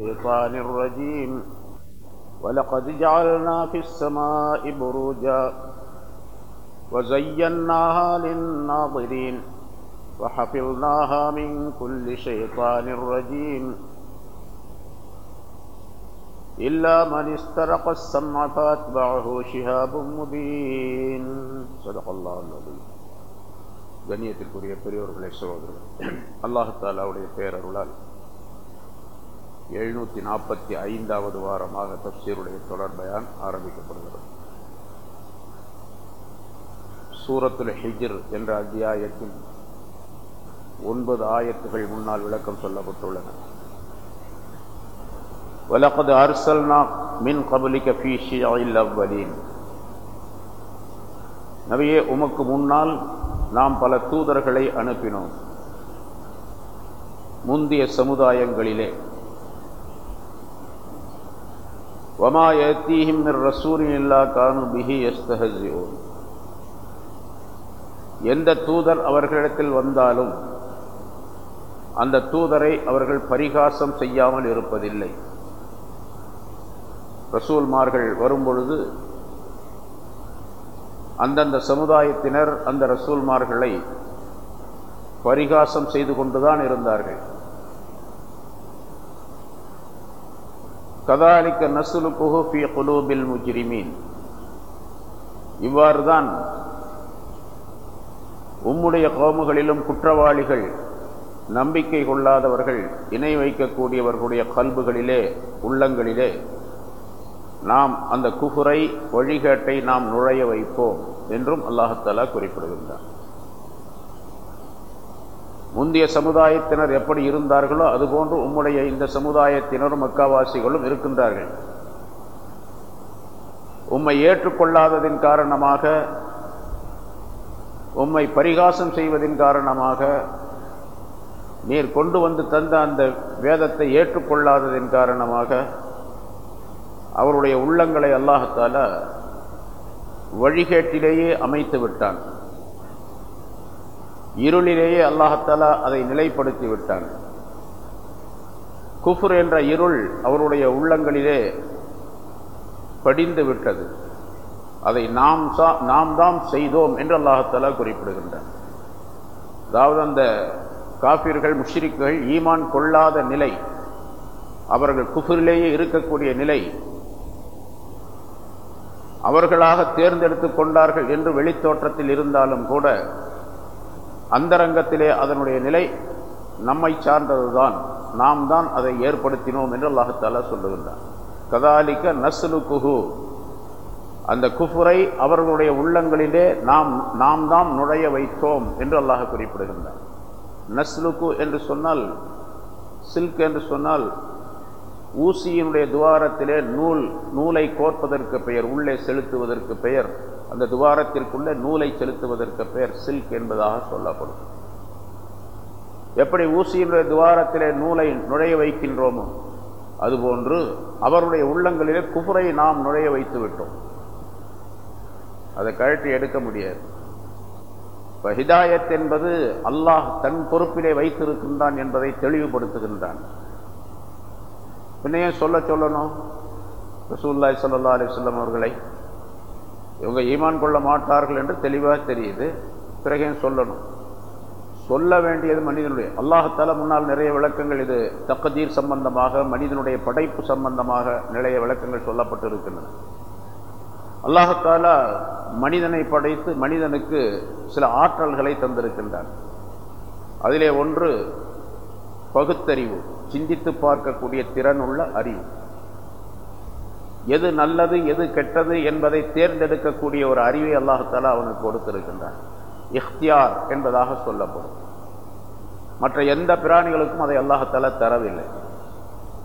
الشيطان الرجيم ولقد جعلنا في السماء بروجا وزيناها للناظرين وحفظناها من كل شيطان رجيم إلا من استرق السمع فأتبعه شهاب مبين صدق الله العظيم கண்ணியத்திற்குரிய பெரியோர்களே சகோதரர்கள் அல்லாஹு தாலாவுடைய பேரருளால் எழுநூற்றி நாற்பத்தி ஐந்தாவது வாரமாக தப்சீருடைய தொடர்பயான் ஆரம்பிக்கப்படுகிறது சூரத்துல் ஹிஜ்ர் என்ற அத்தியாயத்தில் ஒன்பது ஆயத்துகள் முன்னால் விளக்கம் சொல்லப்பட்டுள்ளன وَلَقَدْ أَرْسَلْنَا مِنْ قَبْلِكَ فِي شِيَعِ الْأَوَّلِينَ நபியே உமக்கு முன்னால் நாம் பல தூதர்களை அனுப்பினோம் முந்திய சமுதாயங்களிலே وَمَا يَأْتِيهِمْ مِنْ رَسُولٍ إِلَّا كَانُوا بِهِ يَسْتَهْزِئُونَ எந்த தூதர் அவர்களிடத்தில் வந்தாலும் அந்த தூதரை அவர்கள் பரிகாசம் செய்யாமல் இருப்பதில்லை ரசூல்மார்கள் வரும்பொழுது அந்தந்த சமுதாயத்தினர் அந்த ரசூல்மார்களை பரிகாசம் செய்து கொண்டுதான் இருந்தார்கள் கதாலிக்க நசுலு குஹூஃபி குலூபில் முஜ்ரிமீன். இவ்வாறுதான் உம்முடைய கோமுகளிலும் குற்றவாளிகள் நம்பிக்கை கொள்ளாதவர்கள் இணை வைக்கக்கூடியவர்களுடைய கல்புகளிலே உள்ளங்களிலே நாம் அந்த குஃபுரை வழிகேட்டை நாம் நுழைய வைப்போம் என்றும் அல்லாஹத்தலா குறிப்பிடுகின்றார் முந்தைய சமுதாயத்தினர் எப்படி இருந்தார்களோ அதுபோன்று உம்முடைய இந்த சமுதாயத்தினரும் மக்காவாசிகளும் இருக்கின்றார்கள். உம்மை ஏற்றுக்கொள்ளாததின் காரணமாக உம்மை பரிகாசம் செய்வதின் காரணமாக நீர் கொண்டு வந்து தந்த அந்த வேதத்தை ஏற்றுக்கொள்ளாததின் காரணமாக அவருடைய உள்ளங்களை அல்லாஹத்தால வழிகேட்டிலேயே அமைத்து விட்டான். இருளிலேயே அல்லாஹத்தாலா அதை நிலைப்படுத்தி விட்டான் குஃபுர் என்ற இருள் அவருடைய உள்ளங்களிலே படிந்து விட்டது. அதை நாம் நாம் தான் செய்தோம் என்று அல்லாஹத்தாலா குறிப்பிடுகின்றான். அதாவது அந்த காபிர்கள் முஷ்ரிக்குகள் ஈமான் கொள்ளாத நிலை அவர்கள் குஃபுரிலேயே இருக்கக்கூடிய நிலை அவர்களாக தேர்ந்தெடுத்து கொண்டார்கள் என்று வெளித்தோற்றத்தில் இருந்தாலும் கூட அந்தரங்கத்திலே அதனுடைய நிலை நம்மை சார்ந்ததுதான். நாம் தான் அதை ஏற்படுத்தினோம் என்று அல்லாஹத்தாலா சொல்லுகின்றான். கதாலிக்க நஸ்லு குஹு அந்த குஃபுரை அவர்களுடைய உள்ளங்களிலே நாம் நாம் தான் நுழைய வைத்தோம் என்று அல்லாஹ் குறிப்பிடுகின்றார் நஸ்லுக்கு என்று சொன்னால் சில்க் என்று சொன்னால் ஊசியினுடைய துவாரத்திலே நூல் நூலை கோர்ப்பதற்கு பெயர் உள்ளே செலுத்துவதற்கு பெயர். அந்த துவாரத்திற்குள்ளே நூலை செலுத்துவதற்கு பெயர் சில்க் என்பதாக சொல்லப்படும். எப்படி ஊசியினுடைய துவாரத்திலே நூலை நுழைய வைக்கின்றோமோ அதுபோன்று அவருடைய உள்ளங்களிலே குபுரை நாம் நுழைய வைத்து விட்டோம். அதை கழட்டி எடுக்க முடியாது. இப்போ ஹிதாயத் என்பது அல்லாஹ் தன் பொறுப்பிலே வைத்திருக்கின்றான் என்பதை தெளிவுபடுத்துகின்றான். பின்னையும் சொல்ல சொல்லணும்? ரசூல்லாய் சல்லா அலிஸ்லாம் அவர்களை இவங்க ஈமான் கொள்ள மாட்டார்கள் என்று தெளிவாக தெரியுது. பிறகையும் சொல்லணும்? சொல்ல வேண்டியது மனிதனுடைய அல்லாஹத்தால முன்னால் நிறைய விளக்கங்கள் இது தக்கதீர் சம்பந்தமாக மனிதனுடைய படைப்பு சம்பந்தமாக நிறைய விளக்கங்கள் சொல்லப்பட்டு இருக்கின்றன அல்லாஹத்தால மனிதனை படைத்து மனிதனுக்கு சில ஆற்றல்களை தந்திருக்கின்றான். அதிலே ஒன்று பகுத்தறிவு. சிந்தித்து பார்க்கக்கூடிய திறன் உள்ள அறிவு. எது நல்லது எது கெட்டது என்பதை தேர்ந்தெடுக்கக்கூடிய ஒரு அறிவை அல்லாஹால அவனுக்கு கொடுத்திருக்கின்றான். இஃப்தியார் என்பதாக சொல்லப்படும். மற்ற எந்த பிராணிகளுக்கும் அதை அல்லாஹால தரவில்லை.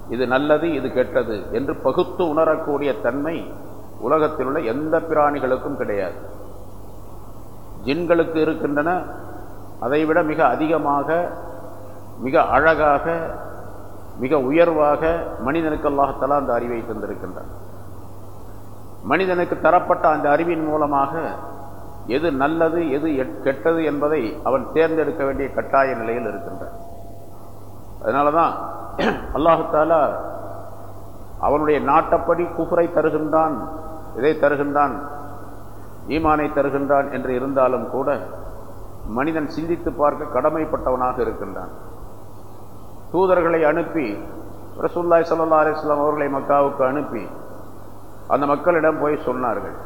இது நல்லது இது கெட்டது என்று பகுத்து உணரக்கூடிய தன்மை உலகத்தில் உள்ள எந்த பிராணிகளுக்கும் கிடையாது. ஜின்களுக்கு இருக்கின்றன. அதைவிட மிக அதிகமாக மிக அழகாக மிக உயர்வாக மனிதனுக்கு அல்லாஹத்தலா அந்த அறிவை தந்திருக்கின்றான். மனிதனுக்கு தரப்பட்ட அந்த அறிவின் மூலமாக எது நல்லது எது கெட்டது என்பதை அவன் தேர்ந்தெடுக்க வேண்டிய கட்டாய நிலையில் இருக்கின்றான். அதனால தான் அல்லாஹாலா அவனுடைய நாட்டப்படி குஃபரை தருகின்றான் இதை தருகின்றான் ஈமானை தருகின்றான் என்று இருந்தாலும் கூட மனிதன் சிந்தித்து பார்க்க கடமைப்பட்டவனாக இருக்கின்றான். தூதர்களை அனுப்பி ரசூல்லாய் சல்லா அலிஸ்லாம் அவர்களை மக்காவுக்கு அனுப்பி அந்த மக்களிடம் போய் சொன்னார்கள்.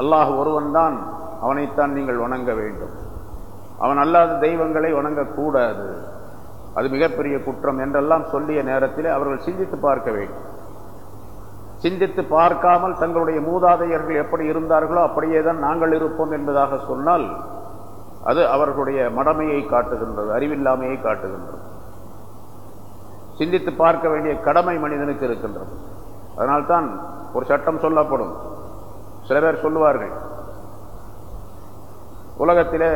அல்லாஹ் ஒருவன்தான் அவனைத்தான் நீங்கள் வணங்க வேண்டும். அவன் அல்லாத தெய்வங்களை வணங்கக்கூடாது. அது மிகப்பெரிய குற்றம் என்றெல்லாம் சொல்லிய நேரத்தில் அவர்கள் சிந்தித்து பார்க்க வேண்டும். சிந்தித்து பார்க்காமல் தங்களுடைய மூதாதையர்கள் எப்படி இருந்தார்களோ அப்படியே தான் நாங்கள் இருப்போம் என்பதாக சொன்னால் அது அவர்களுடைய மடமையை காட்டுகின்றது அறிவில்லாமையை காட்டுகின்றது. சிந்தித்து பார்க்க வேண்டிய கடமை மனிதனுக்கு இருக்கின்றது. அதனால்தான் ஒரு சட்டம் சொல்லப்படும். சில பேர் சொல்லுவார்கள் உலகத்திலே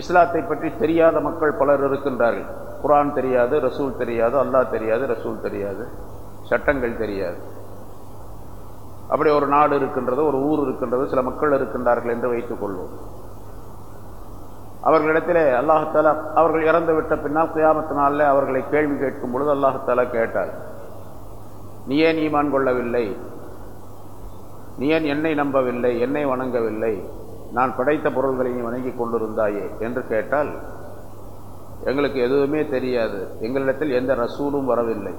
இஸ்லாத்தை பற்றி தெரியாத மக்கள் பலர் இருக்கின்றார்கள். குரான் தெரியாது ரசூல் தெரியாது அல்லாஹ் தெரியாது ரசூல் தெரியாது சட்டங்கள் தெரியாது. அப்படி ஒரு நாடு இருக்கின்றது ஒரு ஊர் இருக்கின்றது சில மக்கள் இருக்கின்றார்கள் என்று வைத்துக் கொள்வோம். அவர்களிடத்திலே அல்லாஹால அவர்கள் இறந்து விட்ட பின்னால் கியாமத்து நாளில் அவர்களை கேள்வி கேட்கும் பொழுது அல்லாஹால கேட்டார். நீ ஏன் ஈமான் கொள்ளவில்லை? நீ ஏன் என்னை நம்பவில்லை? என்னை வணங்கவில்லை? நான் படைத்த பொருள்களை நீ வணங்கி கொண்டிருந்தாயே? என்று கேட்டால் எங்களுக்கு எதுவுமே தெரியாது. எங்களிடத்தில் எந்த ரசூலும் வரவில்லை.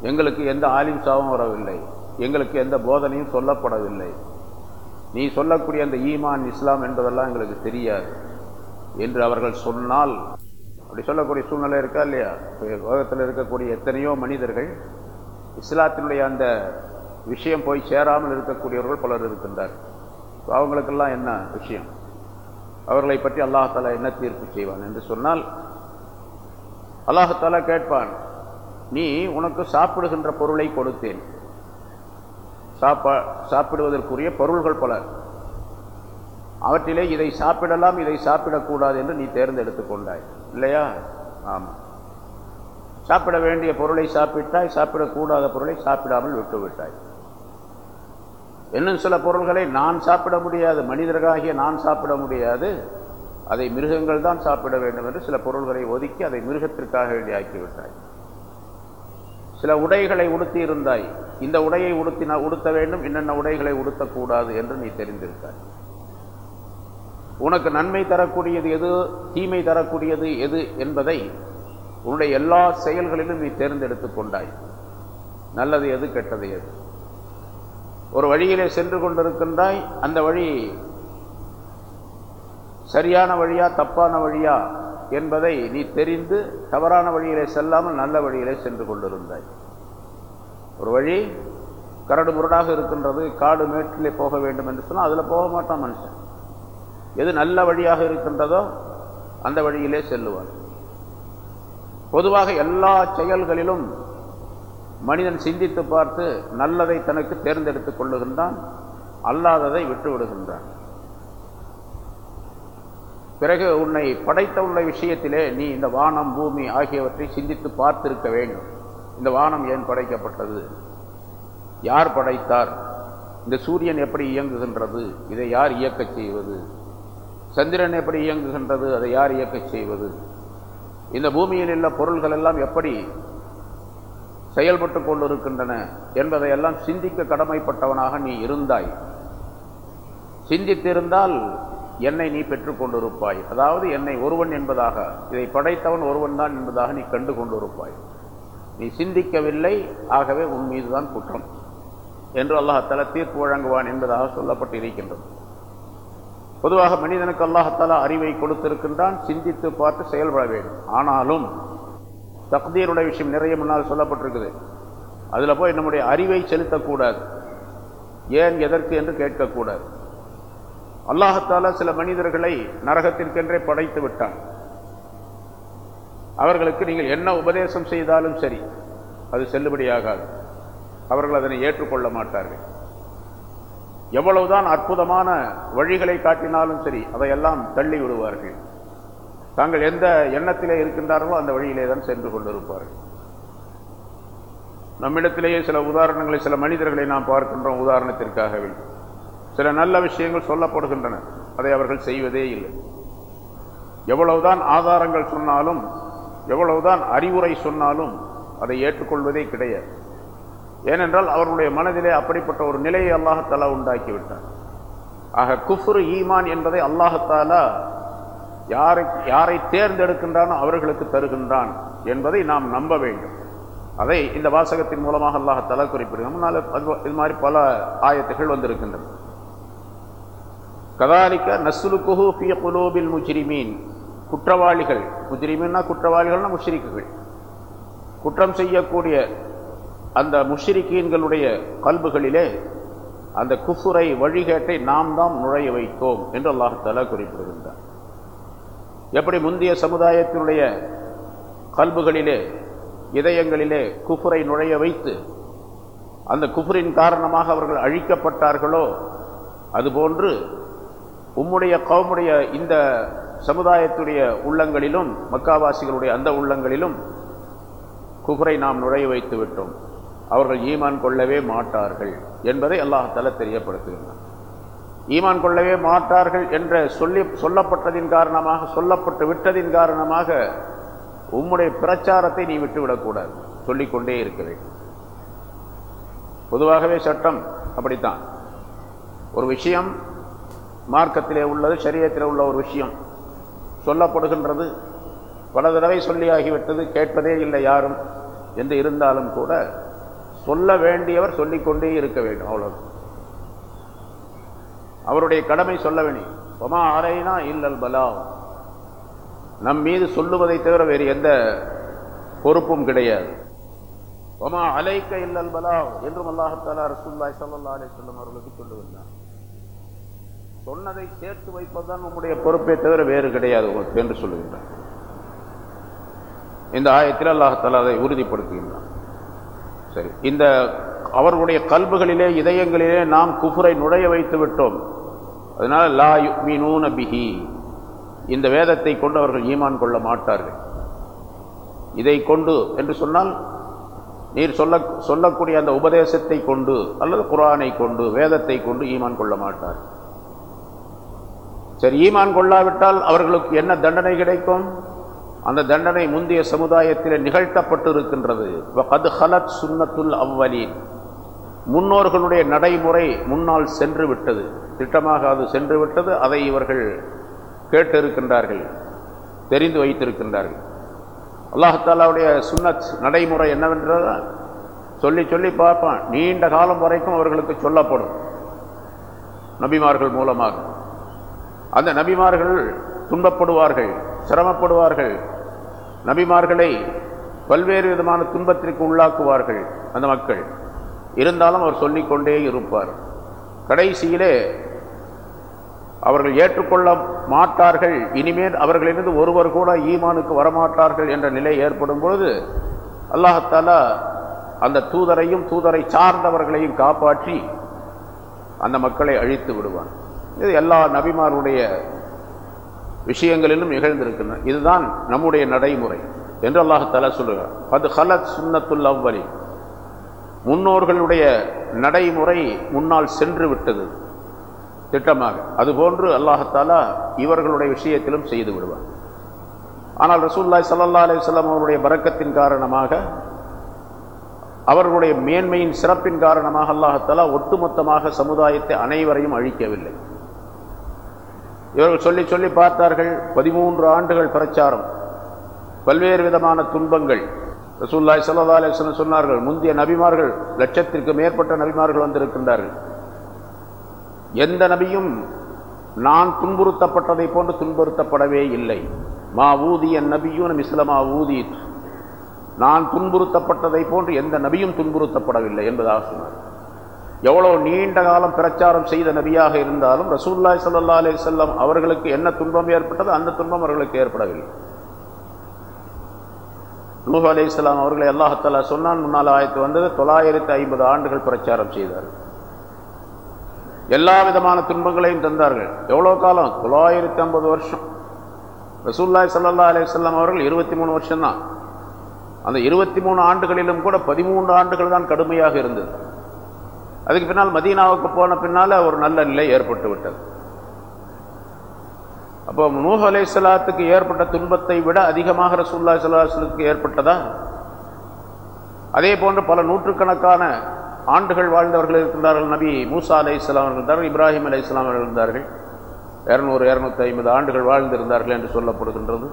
எங்களுக்கு எந்த ஆலிம் சாவும் வரவில்லை. எங்களுக்கு எந்த போதனையும் சொல்லப்படவில்லை. நீ சொல்லக்கூடிய அந்த ஈமான் இஸ்லாம் என்பதெல்லாம் எங்களுக்கு தெரியாது என்று அவர்கள் சொன்னால் அப்படி சொல்லக்கூடிய சூழ்நிலை இருக்கா இல்லையா? உலகத்தில் இருக்கக்கூடிய எத்தனையோ மனிதர்கள் இஸ்லாத்தினுடைய அந்த விஷயம் போய் சேராமல் இருக்கக்கூடியவர்கள் பலர் இருக்கின்றார் அவங்களுக்கெல்லாம் என்ன விஷயம்? அவர்களை பற்றி அல்லாஹாலா என்ன தீர்ப்பு செய்வான் என்று சொன்னால் அல்லாஹாலா கேட்பான் நீ உனக்கு சாப்பிடுகின்ற பொருளை கொடுத்தேன். சாப்பா சாப்பிடுவதற்குரிய பொருள்கள் பல. அவற்றிலே இதை சாப்பிடலாம் இதை சாப்பிடக்கூடாது என்று நீ தேர்ந்தெடுத்துக் கொண்டாய். இல்லையா? ஆமாம் சாப்பிட வேண்டிய பொருளை சாப்பிட்டாய் சாப்பிடக்கூடாத பொருளை சாப்பிடாமல் விட்டுவிட்டாய். இன்னும் சில பொருள்களை நான் சாப்பிட முடியாது மனிதர்களாகிய நான் சாப்பிட முடியாது. அதை மிருகங்கள் தான் சாப்பிட வேண்டும் என்று சில பொருள்களை ஒதுக்கி அதை மிருகத்திற்காக வேண்டி ஆக்கிவிட்டாய். சில உடைகளை உடுத்தி இருந்தாய் இந்த உடையை உடுத்தின உடுத்த வேண்டும் என்னென்ன உடைகளை உடுத்தக்கூடாது என்று நீ தெரிந்திருக்காய். உனக்கு நன்மை தரக்கூடியது எது தீமை தரக்கூடியது எது என்பதை உன்னுடைய எல்லா செயல்களிலும் நீ தேர்ந்தெடுத்துக் கொண்டாய். நல்லது எது கெட்டது எது. ஒரு வழியிலே சென்று கொண்டிருக்கின்றாய் அந்த வழி சரியான வழியா தப்பான வழியா என்பதை நீ தெரிந்து தவறான வழியிலே செல்லாமல் நல்ல வழியிலே சென்று கொண்டிருந்தாய். ஒரு வழி கரடு முரடாக இருக்கின்றது காடு மேட்டிலே போக வேண்டும் என்று சொன்னால் அதில் போக மாட்டான் மனுஷன். எது நல்ல வழியாக இருக்கின்றதோ அந்த வழியிலே செல்லுவான். பொதுவாக எல்லா செயல்களிலும் மனிதன் சிந்தித்து பார்த்து நல்லதை தனக்கு தேர்ந்தெடுத்துக் கொள்ளுகின்றான் அல்லாததை விட்டு விடுகின்றான் பிறகு உன்னை படைத்த உள்ள விஷயத்திலே நீ இந்த வானம் பூமி ஆகியவற்றை சிந்தித்து பார்த்திருக்க வேண்டும். இந்த வானம் ஏன் படைக்கப்பட்டது? யார் படைத்தார்? இந்த சூரியன் எப்படி இயங்குகின்றது? இதை யார் இயக்கச் செய்வது? சந்திரன் எப்படி இயங்குகின்றது? அதை யார் இயக்கச் செய்வது? இந்த பூமியில் உள்ள பொருள்கள் எல்லாம் எப்படி செயல்பட்டு கொண்டிருக்கின்றன என்பதையெல்லாம் சிந்திக்க கடமைப்பட்டவனாக நீ இருந்தாய். சிந்தித்திருந்தால் என்னை நீ பெற்றுக்கொண்டிருப்பாய் அதாவது என்னை ஒருவன் என்பதாக இதை படைத்தவன் ஒருவன் தான் என்பதாக நீ கண்டு கொண்டிருப்பாய். நீ சிந்திக்கவில்லை ஆகவே உன் மீதுதான் குற்றம் என்று அல்லாஹால தீர்ப்பு வழங்குவான் என்பதாக சொல்லப்பட்டு இருக்கின்றது பொதுவாக மனிதனுக்கு அல்லாஹால அறிவை கொடுத்திருக்கின்றான் சிந்தித்து பார்த்து செயல்பட வேண்டும். ஆனாலும் தக்தீருடைய விஷயம் நிறைய முன்னால் சொல்லப்பட்டிருக்குது. அதில் போய் நம்முடைய அறிவை செலுத்தக்கூடாது. ஏன் எதற்கு என்று கேட்கக்கூடாது. அல்லாஹத்தால சில மனிதர்களை நரகத்திற்கென்றே படைத்து விட்டான். அவர்களுக்கு நீங்கள் என்ன உபதேசம் செய்தாலும் சரி அது செல்லுபடியாகாது. அவர்கள் அதனை ஏற்றுக்கொள்ள மாட்டார்கள். எவ்வளவுதான் அற்புதமான வழிகளை காட்டினாலும் சரி அதையெல்லாம் தள்ளி விடுவார்கள். தாங்கள் எந்த எண்ணத்திலே இருக்கின்றார்களோ அந்த வழியிலே தான் சென்று கொண்டிருப்பார்கள். நம்மிடத்திலேயே சில உதாரணங்களை சில மனிதர்களை நாம் பார்க்கின்றோம் உதாரணத்திற்காகவே. சில நல்ல விஷயங்கள் சொல்லப்படுகின்றன. அதை அவர்கள் செய்வதே இல்லை. எவ்வளவுதான் ஆதாரங்கள் சொன்னாலும் எவ்வளவுதான் அறிவுரை சொன்னாலும் அதை ஏற்றுக்கொள்வதே கிடையாது. ஏனென்றால் அவர்களுடைய மனதிலே அப்படிப்பட்ட ஒரு நிலையை அல்லாஹத்தாலா உண்டாக்கிவிட்டார். ஆக குஃப்ரு ஈமான் என்பதை அல்லாஹத்தாலா யாரை யாரை தேர்ந்தெடுக்கின்றானோ அவர்களுக்கு தருகின்றான் என்பதை நாம் நம்ப வேண்டும். அதை இந்த வாசகத்தின் மூலமாக அல்லாஹத்தாலா குறிப்பிடுகிறோம் முன்னால் அது- இது மாதிரி பல ஆயத்துகள் வந்திருக்கின்றன. கதாலிக்க நஸ்லுக்குஹு ஃபி குலூபில் முஜ்ரிமீன். குற்றவாளிகள். முஜ்ரிமீன்னா குற்றவாளிகள்னா முஷ்ரிக்குகள். குற்றம் செய்யக்கூடிய அந்த முஷ்ரிக்கீன்களுடைய கல்புகளிலே அந்த குஃபுரை வழிகேட்டை நாம் தான் நுழைய வைத்தோம் என்று அல்லாஹால குறிப்பிடுகின்றார் எப்படி முந்தைய சமுதாயத்தினுடைய கல்புகளிலே இதயங்களிலே குஃபுரை நுழைய வைத்து அந்த குஃபுரின் காரணமாக அவர்கள் அழிக்கப்பட்டார்களோ அதுபோன்று உம்முடைய கவுமுடைய இந்த சமுதாயத்துடைய உள்ளங்களிலும் மக்காவாசிகளுடைய அந்த உள்ளங்களிலும் குஃபரை நாம் நுழைய வைத்து விட்டோம். அவர்கள் ஈமான் கொள்ளவே மாட்டார்கள் என்பதை அல்லாஹால தெரியப்படுத்துகின்றார் ஈமான் கொள்ளவே மாட்டார்கள் என்ற சொல்லி சொல்லப்பட்டதின் காரணமாக சொல்லப்பட்டு விட்டதின் காரணமாக உம்முடைய பிரச்சாரத்தை நீ விட்டுவிடக்கூடாது. சொல்லிக்கொண்டே இருக்க வேண்டும். பொதுவாகவே சட்டம் அப்படித்தான். ஒரு விஷயம் மார்க்கத்திலே உள்ளது சரியத்திலே உள்ள ஒரு விஷயம். சொல்லப்படுகின்றது பல தடவை சொல்லியாகிவிட்டது கேட்பதே இல்லை யாரும் என்று இருந்தாலும் கூட சொல்ல வேண்டியவர் சொல்லிக்கொண்டே இருக்க வேண்டும் அவ்வளவு அவருடைய கடமை சொல்ல வேண்டிய ஒமா அறைனா இல்லல் பலா நம் மீது சொல்லுவதை தவிர வேறு எந்த பொறுப்பும் கிடையாது. ஒமா அலைக்க இல்லல் பலா என்றும் அல்லாஹத்தாலா ரசூல்லாய் சல்லா அலி சொல்லம் அவர்களுக்கு சொல்லுகின்றார். சொன்னதை சேர்த்து வைப்பதுதான் உங்களுடைய பொறுப்பே தவிர வேறு கிடையாது என்று சொல்லுகின்றார். இந்த ஆயத்தில் அல்லாஹால அதை உறுதிப்படுத்துகின்றான். சரி இந்த அவர்களுடைய கல்புகளிலே இதயங்களிலே நாம் குஃபுரை நுழைய வைத்து விட்டோம். அதனால லா யுக்மினூன பிஹி. இந்த வேதத்தை கொண்டு அவர்கள் ஈமான் கொள்ள மாட்டார்கள். இதை கொண்டு என்று சொன்னால் நீர் சொல்ல சொல்லக்கூடிய அந்த உபதேசத்தை கொண்டு அல்லது குரானை கொண்டு வேதத்தை கொண்டு ஈமான் கொள்ள மாட்டார்கள். சரி ஈமான் கொள்ளாவிட்டால் அவர்களுக்கு என்ன தண்டனை கிடைக்கும்? அந்த தண்டனை முந்தைய சமுதாயத்தில் நிகழ்த்தப்பட்டு இருக்கின்றது கது ஹலத் சுன்னத்துல் அவ்வலீன். முன்னோர்களுடைய நடைமுறை முன்னால் சென்று விட்டது திட்டமாக அது சென்று விட்டது அதை இவர்கள் கேட்டு இருக்கின்றார்கள் தெரிந்து வைத்திருக்கின்றார்கள். அல்லாஹாலாவுடைய சுன்னத் நடைமுறை என்னவென்றதா சொல்லி சொல்லி பார்ப்பான். நீண்ட காலம் வரைக்கும் அவர்களுக்கு சொல்லப்படும். நபிமார்கள் மூலமாக. அந்த நபிமார்கள் துன்பப்படுவார்கள் சிரமப்படுவார்கள். நபிமார்களை பல்வேறு விதமான துன்பத்திற்கு உள்ளாக்குவார்கள் அந்த மக்கள். இருந்தாலும் அவர் சொல்லிக்கொண்டே இருப்பார். கடைசியிலே அவர்கள் ஏற்றுக்கொள்ள மாட்டார்கள். இனிமேல் அவர்களிலிருந்து ஒருவர் கூட ஈமானுக்கு வரமாட்டார்கள் என்ற நிலை ஏற்படும் பொழுது அல்லாஹாலா அந்த தூதரையும் தூதரை சார்ந்தவர்களையும் காப்பாற்றி அந்த மக்களை அழித்து விடுவான். இது எல்லா நபிமாருடைய விஷயங்களிலும் நிகழ்ந்திருக்கின்றன. இதுதான் நம்முடைய நடைமுறை என்று அல்லாஹாலா சொல்லுகிறார் பது ஹலத் சுன்னத்துல் அவ்வலி. முன்னோர்களுடைய நடைமுறை முன்னால் சென்று விட்டது திட்டமாக. அதுபோன்று அல்லாஹாலா இவர்களுடைய விஷயத்திலும் செய்து விடுவார். ஆனால் ரசூல்லாய் சல்லா அலிஸ்லாம் அவருடைய பறக்கத்தின் காரணமாக அவர்களுடைய மேன்மையின் சிறப்பின் காரணமாக அல்லாஹாலா ஒட்டுமொத்தமாக சமுதாயத்தை அனைவரையும் அழிக்கவில்லை. இவர்கள் சொல்லி சொல்லி பார்த்தார்கள் பதிமூன்று ஆண்டுகள் பிரச்சாரம். பல்வேறு விதமான துன்பங்கள். ரசூல்லாய் சல்லா அலிஸ்லம் சொன்னார்கள் முந்தைய நபிமார்கள் லட்சத்திற்கு மேற்பட்ட நபிமார்கள் வந்திருக்கின்றார்கள். எந்த நபியும் நான் துன்புறுத்தப்பட்டதை போன்று துன்புறுத்தப்படவே இல்லை. மா ஊதி என் நபியும் இஸ்லமா ஊதி நான் துன்புறுத்தப்பட்டதை போன்று எந்த நபியும் துன்புறுத்தப்படவில்லை என்பதாக சொன்னார் எவ்வளவு நீண்ட காலம் பிரச்சாரம் செய்த நபியாக இருந்தாலும் ரசூல்லாய் சல்லா அலி செல்லம் அவர்களுக்கு என்ன துன்பம் ஏற்பட்டது அந்த துன்பம் அவர்களுக்கு ஏற்படவில்லை. நூஹ் அலி இஸ்லாம் அவர்களை அல்லாஹாலா சொன்னான் முன்னால் ஆயத்து வந்தது தொள்ளாயிரத்தி ஐம்பது ஆண்டுகள் பிரச்சாரம் செய்தார்கள். எல்லா விதமான துன்பங்களையும் தந்தார்கள். எவ்வளோ காலம்? தொள்ளாயிரத்தி ஐம்பது வருஷம். ரசூல்லாய் சல்லா அலி சொல்லாம் அவர்கள் இருபத்தி மூணு வருஷம் தான் அந்த இருபத்தி மூணு ஆண்டுகளிலும் கூட பதிமூன்று ஆண்டுகள் தான் கடுமையாக இருந்தது. அதுக்கு பின்னால் மதீனாவுக்கு போன பின்னால ஒரு நல்ல நிலை ஏற்பட்டு விட்டது. அப்போ நூஹ் அலை சலாத்துக்கு ஏற்பட்ட துன்பத்தை விட அதிகமாக ரசூல்லா சலாஹலுக்கு ஏற்பட்டதா? அதே போன்று பல நூற்றுக்கணக்கான ஆண்டுகள் வாழ்ந்தவர்கள் இருக்கின்றார்கள் நபி மூசா அலை இஸ்லாம் இருந்தார்கள் இப்ராஹிம் அலை இஸ்லாம் இருந்தார்கள். இரநூறு இரநூத்தி ஐம்பது ஆண்டுகள் வாழ்ந்திருந்தார்கள் என்று சொல்லப்படுகின்றது.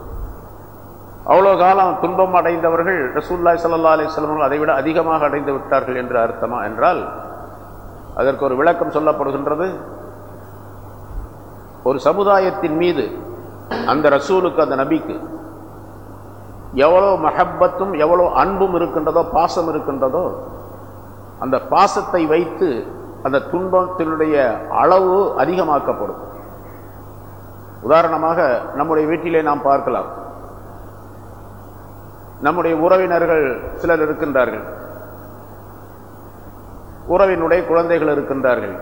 அவ்வளோ காலம் துன்பம் அடைந்தவர்கள் ரசூல்லாய் சல்லா அலிஸ்லாம் அதை அதைவிட அதிகமாக அடைந்து விட்டார்கள் என்று அர்த்தமா என்றால் அதற்கு ஒரு விளக்கம் சொல்லப்படுகின்றது. ஒரு சமுதாயத்தின் மீது அந்த ரசூலுக்கு அந்த நபிக்கு எவ்வளோ மஹப்பத்தும் எவ்வளோ அன்பும் இருக்கின்றதோ பாசம் இருக்கின்றதோ அந்த பாசத்தை வைத்து அந்த துன்பத்தினுடைய அளவு அதிகமாக்கப்படும். உதாரணமாக நம்முடைய வீட்டிலே நாம் பார்க்கலாம். நம்முடைய உறவினர்கள் சிலர் இருக்கின்றார்கள். உறவினுடைய குழந்தைகள் இருக்கின்றார்கள்.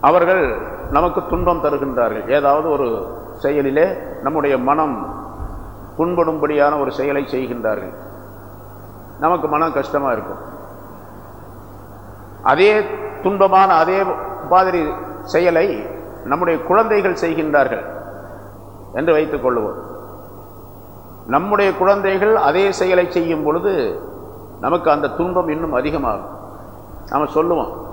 அவர்கள் நமக்கு துன்பம் தருகின்றார்கள். ஏதாவது ஒரு செயலிலே நம்முடைய மனம் புண்படும்படியான ஒரு செயலை செய்கின்றார்கள். நமக்கு மனம் கஷ்டமா இருக்கும். அதே துன்பமான அதே மாதிரி செயலை நம்முடைய குழந்தைகள் செய்கின்றார்கள் என்று வைத்துக் கொள்வோம். நம்முடைய குழந்தைகள் அதே செயலை செய்யும் பொழுது நமக்கு அந்த துன்பம் இன்னும் அதிகமாகும். நம்ம சொல்லுவோம்.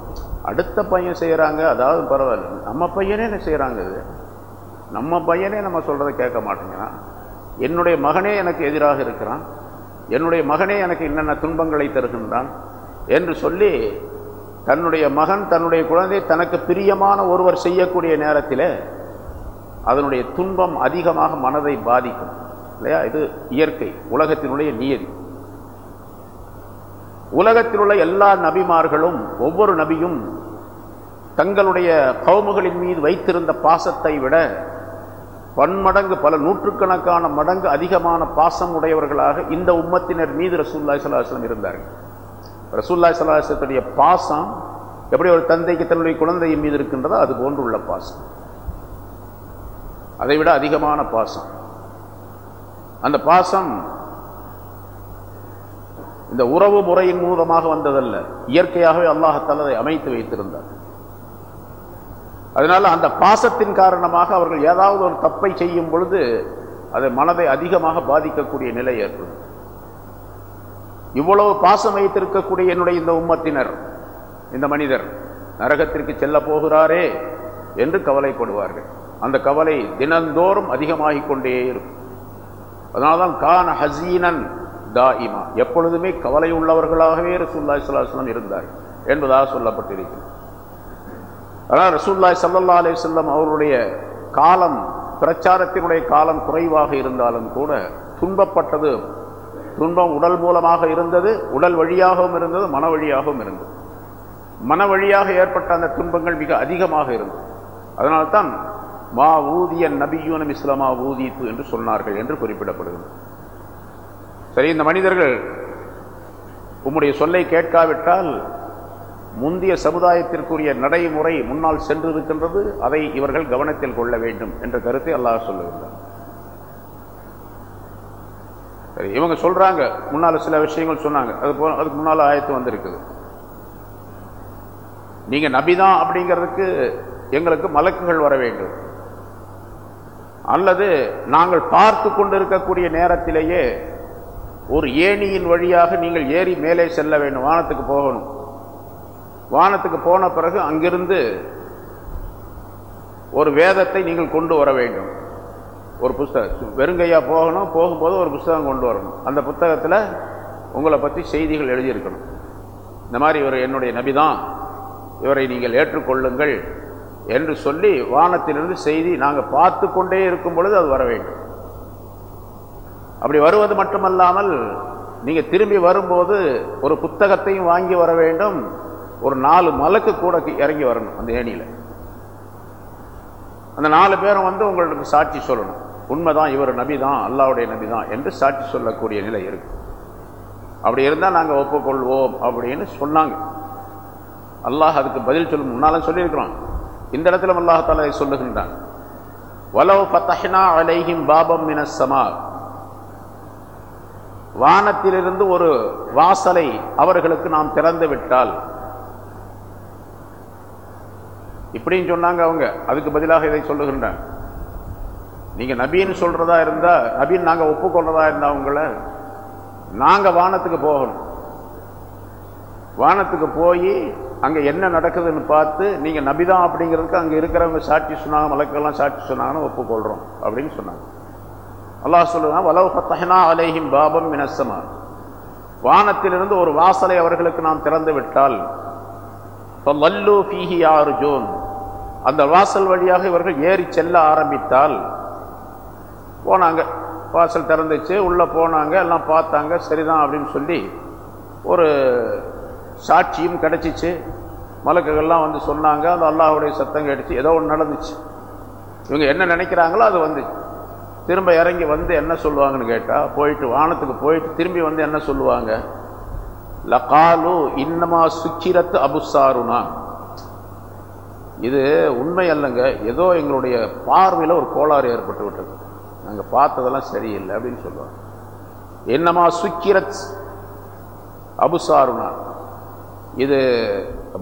அடுத்த பையன் செய்கிறாங்க அதாவது பரவாயில்ல. நம்ம பையனே செய்கிறாங்க இது. நம்ம பையனே நம்ம சொல்கிறத கேட்க மாட்டேங்கிறான். என்னுடைய மகனே எனக்கு எதிராக இருக்கிறான். என்னுடைய மகனே எனக்கு என்னென்ன துன்பங்களை தருகின்றான் என்று சொல்லி தன்னுடைய மகன் தன்னுடைய குழந்தை தனக்கு பிரியமான ஒருவர் செய்யக்கூடிய நேரத்தில் அதனுடைய துன்பம் அதிகமாக மனதை பாதிக்கும். இல்லையா? இது இயற்கை உலகத்தினுடைய நியதி உலகத்தில் உள்ள எல்லா நபிமார்களும் ஒவ்வொரு நபியும் தங்களுடைய கவுமுகளின் மீது வைத்திருந்த பாசத்தை விட பன்மடங்கு பல நூற்றுக்கணக்கான மடங்கு அதிகமான பாசம் உடையவர்களாக இந்த உம்மத்தினர் மீது ரசூல்லாய் சலாஹம் இருந்தார்கள். ரசூல்லாய் சலாஹத்துடைய பாசம் எப்படி ஒரு தந்தைக்கு தன்னுடைய குழந்தையின் மீது இருக்கின்றதோ அது போன்றுள்ள பாசம். அதை விட அதிகமான பாசம். அந்த பாசம் இந்த உறவு முறையின் மூலமாக வந்ததல்ல. இயற்கையாகவே அல்லாஹத்தால் அதை அமைத்து வைத்திருந்தார். அதனால அந்த பாசத்தின் காரணமாக அவர்கள் ஏதாவது ஒரு தப்பை செய்யும் பொழுது அது மனதை அதிகமாக பாதிக்கக்கூடிய நிலை ஏற்படும். இவ்வளவு பாசம் வைத்திருக்கக்கூடிய என்னுடைய இந்த உம்மத்தினர் இந்த மனிதர் நரகத்திற்கு செல்ல போகிறாரே என்று கவலைப்படுவார்கள். அந்த கவலை தினந்தோறும் அதிகமாகிக் கொண்டே இருக்கும். அதனால்தான் கான ஹசீனன் தாயிமா. எப்பொழுதுமே கவலை உள்ளவர்களாகவே ரசூல்லாய் சல்லாஹம் இருந்தார் என்பதாக சொல்லப்பட்டிருக்கிறது. ஆனால் ரசூல்லாய் சல்லல்லா அலே செல்லம் அவருடைய காலம் பிரச்சாரத்தினுடைய காலம் குறைவாக இருந்தாலும் கூட துன்பப்பட்டது துன்பம் உடல் மூலமாக இருந்தது உடல் வழியாகவும் இருந்தது மன வழியாகவும் இருந்தது. மன வழியாக ஏற்பட்ட அந்த துன்பங்கள் மிக அதிகமாக இருந்தது. அதனால்தான் மா ஊதிய நபியூனம் இஸ்லாமா ஊதித்து என்று சொன்னார்கள் என்று குறிப்பிடப்படுகிறது. சரி இந்த மனிதர்கள் உம்முடைய சொல்லை கேட்காவிட்டால் முந்தைய சமுதாயத்திற்குரிய நடைமுறை முன்னால் சென்றிருக்கின்றது. அதை இவர்கள் கவனத்தில் கொள்ள வேண்டும் என்ற கருத்தை அல்லாஹ் சொல்லுகின்றார் சரி இவங்க சொல்றாங்க. முன்னால சில விஷயங்கள் சொன்னாங்க. அது போ அதுக்கு முன்னால ஆயத்து வந்திருக்குது. நீங்க நபிதான் அப்படிங்கிறதுக்கு எங்களுக்கு மலக்குகள் வர வேண்டும். அல்லது நாங்கள் பார்த்து கொண்டிருக்கக்கூடிய நேரத்திலேயே ஒரு ஏணியின் வழியாக நீங்கள் ஏறி மேலே செல்ல வேண்டும். வானத்துக்கு போகணும். வானத்துக்கு போன பிறகு அங்கிருந்து ஒரு வேதத்தை நீங்கள் கொண்டு வர வேண்டும். ஒரு புஸ்தகம். வெறுங்கையா போகணும். போகும்போது ஒரு புஸ்தகம் கொண்டு வரணும். அந்த புத்தகத்தில் உங்களை பற்றி செய்திகள் எழுதியிருக்கணும். இந்த மாதிரி இவர் என்னுடைய நபிதான். இவரை நீங்கள் ஏற்றுக்கொள்ளுங்கள் என்று சொல்லி வானத்திலிருந்து செய்தி நாங்கள் பார்த்து கொண்டே இருக்கும் பொழுது அது வர வேண்டும். அப்படி வருவது மட்டுமல்லாமல் நீங்கள் திரும்பி வரும்போது ஒரு புத்தகத்தையும் வாங்கி வர வேண்டும். ஒரு நாலு மலக்கு கூட இறங்கி வரணும் அந்த ஏணியில். அந்த நாலு பேரும் வந்து உங்களுக்கு சாட்சி சொல்லணும். உண்மைதான் இவர் நபி தான் அல்லாவுடைய நபி தான் என்று சாட்சி சொல்லக்கூடிய நிலை இருக்கு. அப்படி இருந்தால் நாங்கள் ஒப்புக்கொள்வோம் அப்படின்னு சொன்னாங்க. அல்லாஹ் அதுக்கு பதில் சொல்லும் முன்னாலும் சொல்லியிருக்கிறோம் இந்த இடத்துல அல்லாஹால சொல்லுகின்றான். வலவ் பத்தஹ்னா அலைஹிம் பாபம் மின சமா வானத்திலிருந்து ஒரு வாசலை அவர்களுக்கு நாம் திறந்து விட்டால். இப்படின்னு சொன்னாங்க அவங்க. அதுக்கு பதிலாக இதை சொல்லுகின்றாங்க நீங்க நபின்னு சொல்றதா இருந்தா நபின்னு நாங்க ஒப்புக்கொள்றதா இருந்தா உங்களை நாங்க வானத்துக்கு போகணும். வானத்துக்கு போய் அங்க என்ன நடக்குதுன்னு பார்த்து நீங்க நபிதான் அப்படிங்கிறதுக்கு அங்க இருக்கிறவங்க சாட்சி சொன்னாங்க மலக்கெல்லாம் சாட்சி சொன்னாங்கன்னு ஒப்புக்கொள்கிறோம் அப்படின்னு சொன்னாங்க. அல்லாஹ் சொல்லுதான் வலவு ஃபத்தஹ்னா பாபம் மினசமா வானத்திலிருந்து ஒரு வாசலை அவர்களுக்கு நாம் திறந்து விட்டால் ஃபல்லு ஃபீஹி ஜோன் அந்த வாசல் வழியாக இவர்கள் ஏறி செல்ல ஆரம்பித்தால் போனாங்க வாசல் திறந்துச்சு உள்ளே போனாங்க எல்லாம் பார்த்தாங்க சரிதான் அப்படின்னு சொல்லி ஒரு சாட்சியும் கிடச்சிச்சு. மலக்குகள்லாம் வந்து சொன்னாங்க அந்த அல்லாஹுடைய சத்தம் கிடச்சி ஏதோ ஒன்று நடந்துச்சு. இவங்க என்ன நினைக்கிறாங்களோ அது வந்துச்சு திரும்ப இறங்கி வந்து என்ன சொல்லுவாங்கன்னு கேட்டால் போயிட்டு வானத்துக்கு போயிட்டு திரும்பி வந்து என்ன சொல்லுவாங்க? லகாலு இன்னமா சுச்சிரத்து அபுசாருனா. இது உண்மை அல்லங்க. ஏதோ எங்களுடைய பார்வையில் ஒரு கோளாறு ஏற்பட்டு விட்டது. நாங்கள் பார்த்ததெல்லாம் சரியில்லை அப்படின்னு சொல்லுவாங்க. என்னமா சுக்கிரத் அபுசாருனா. இது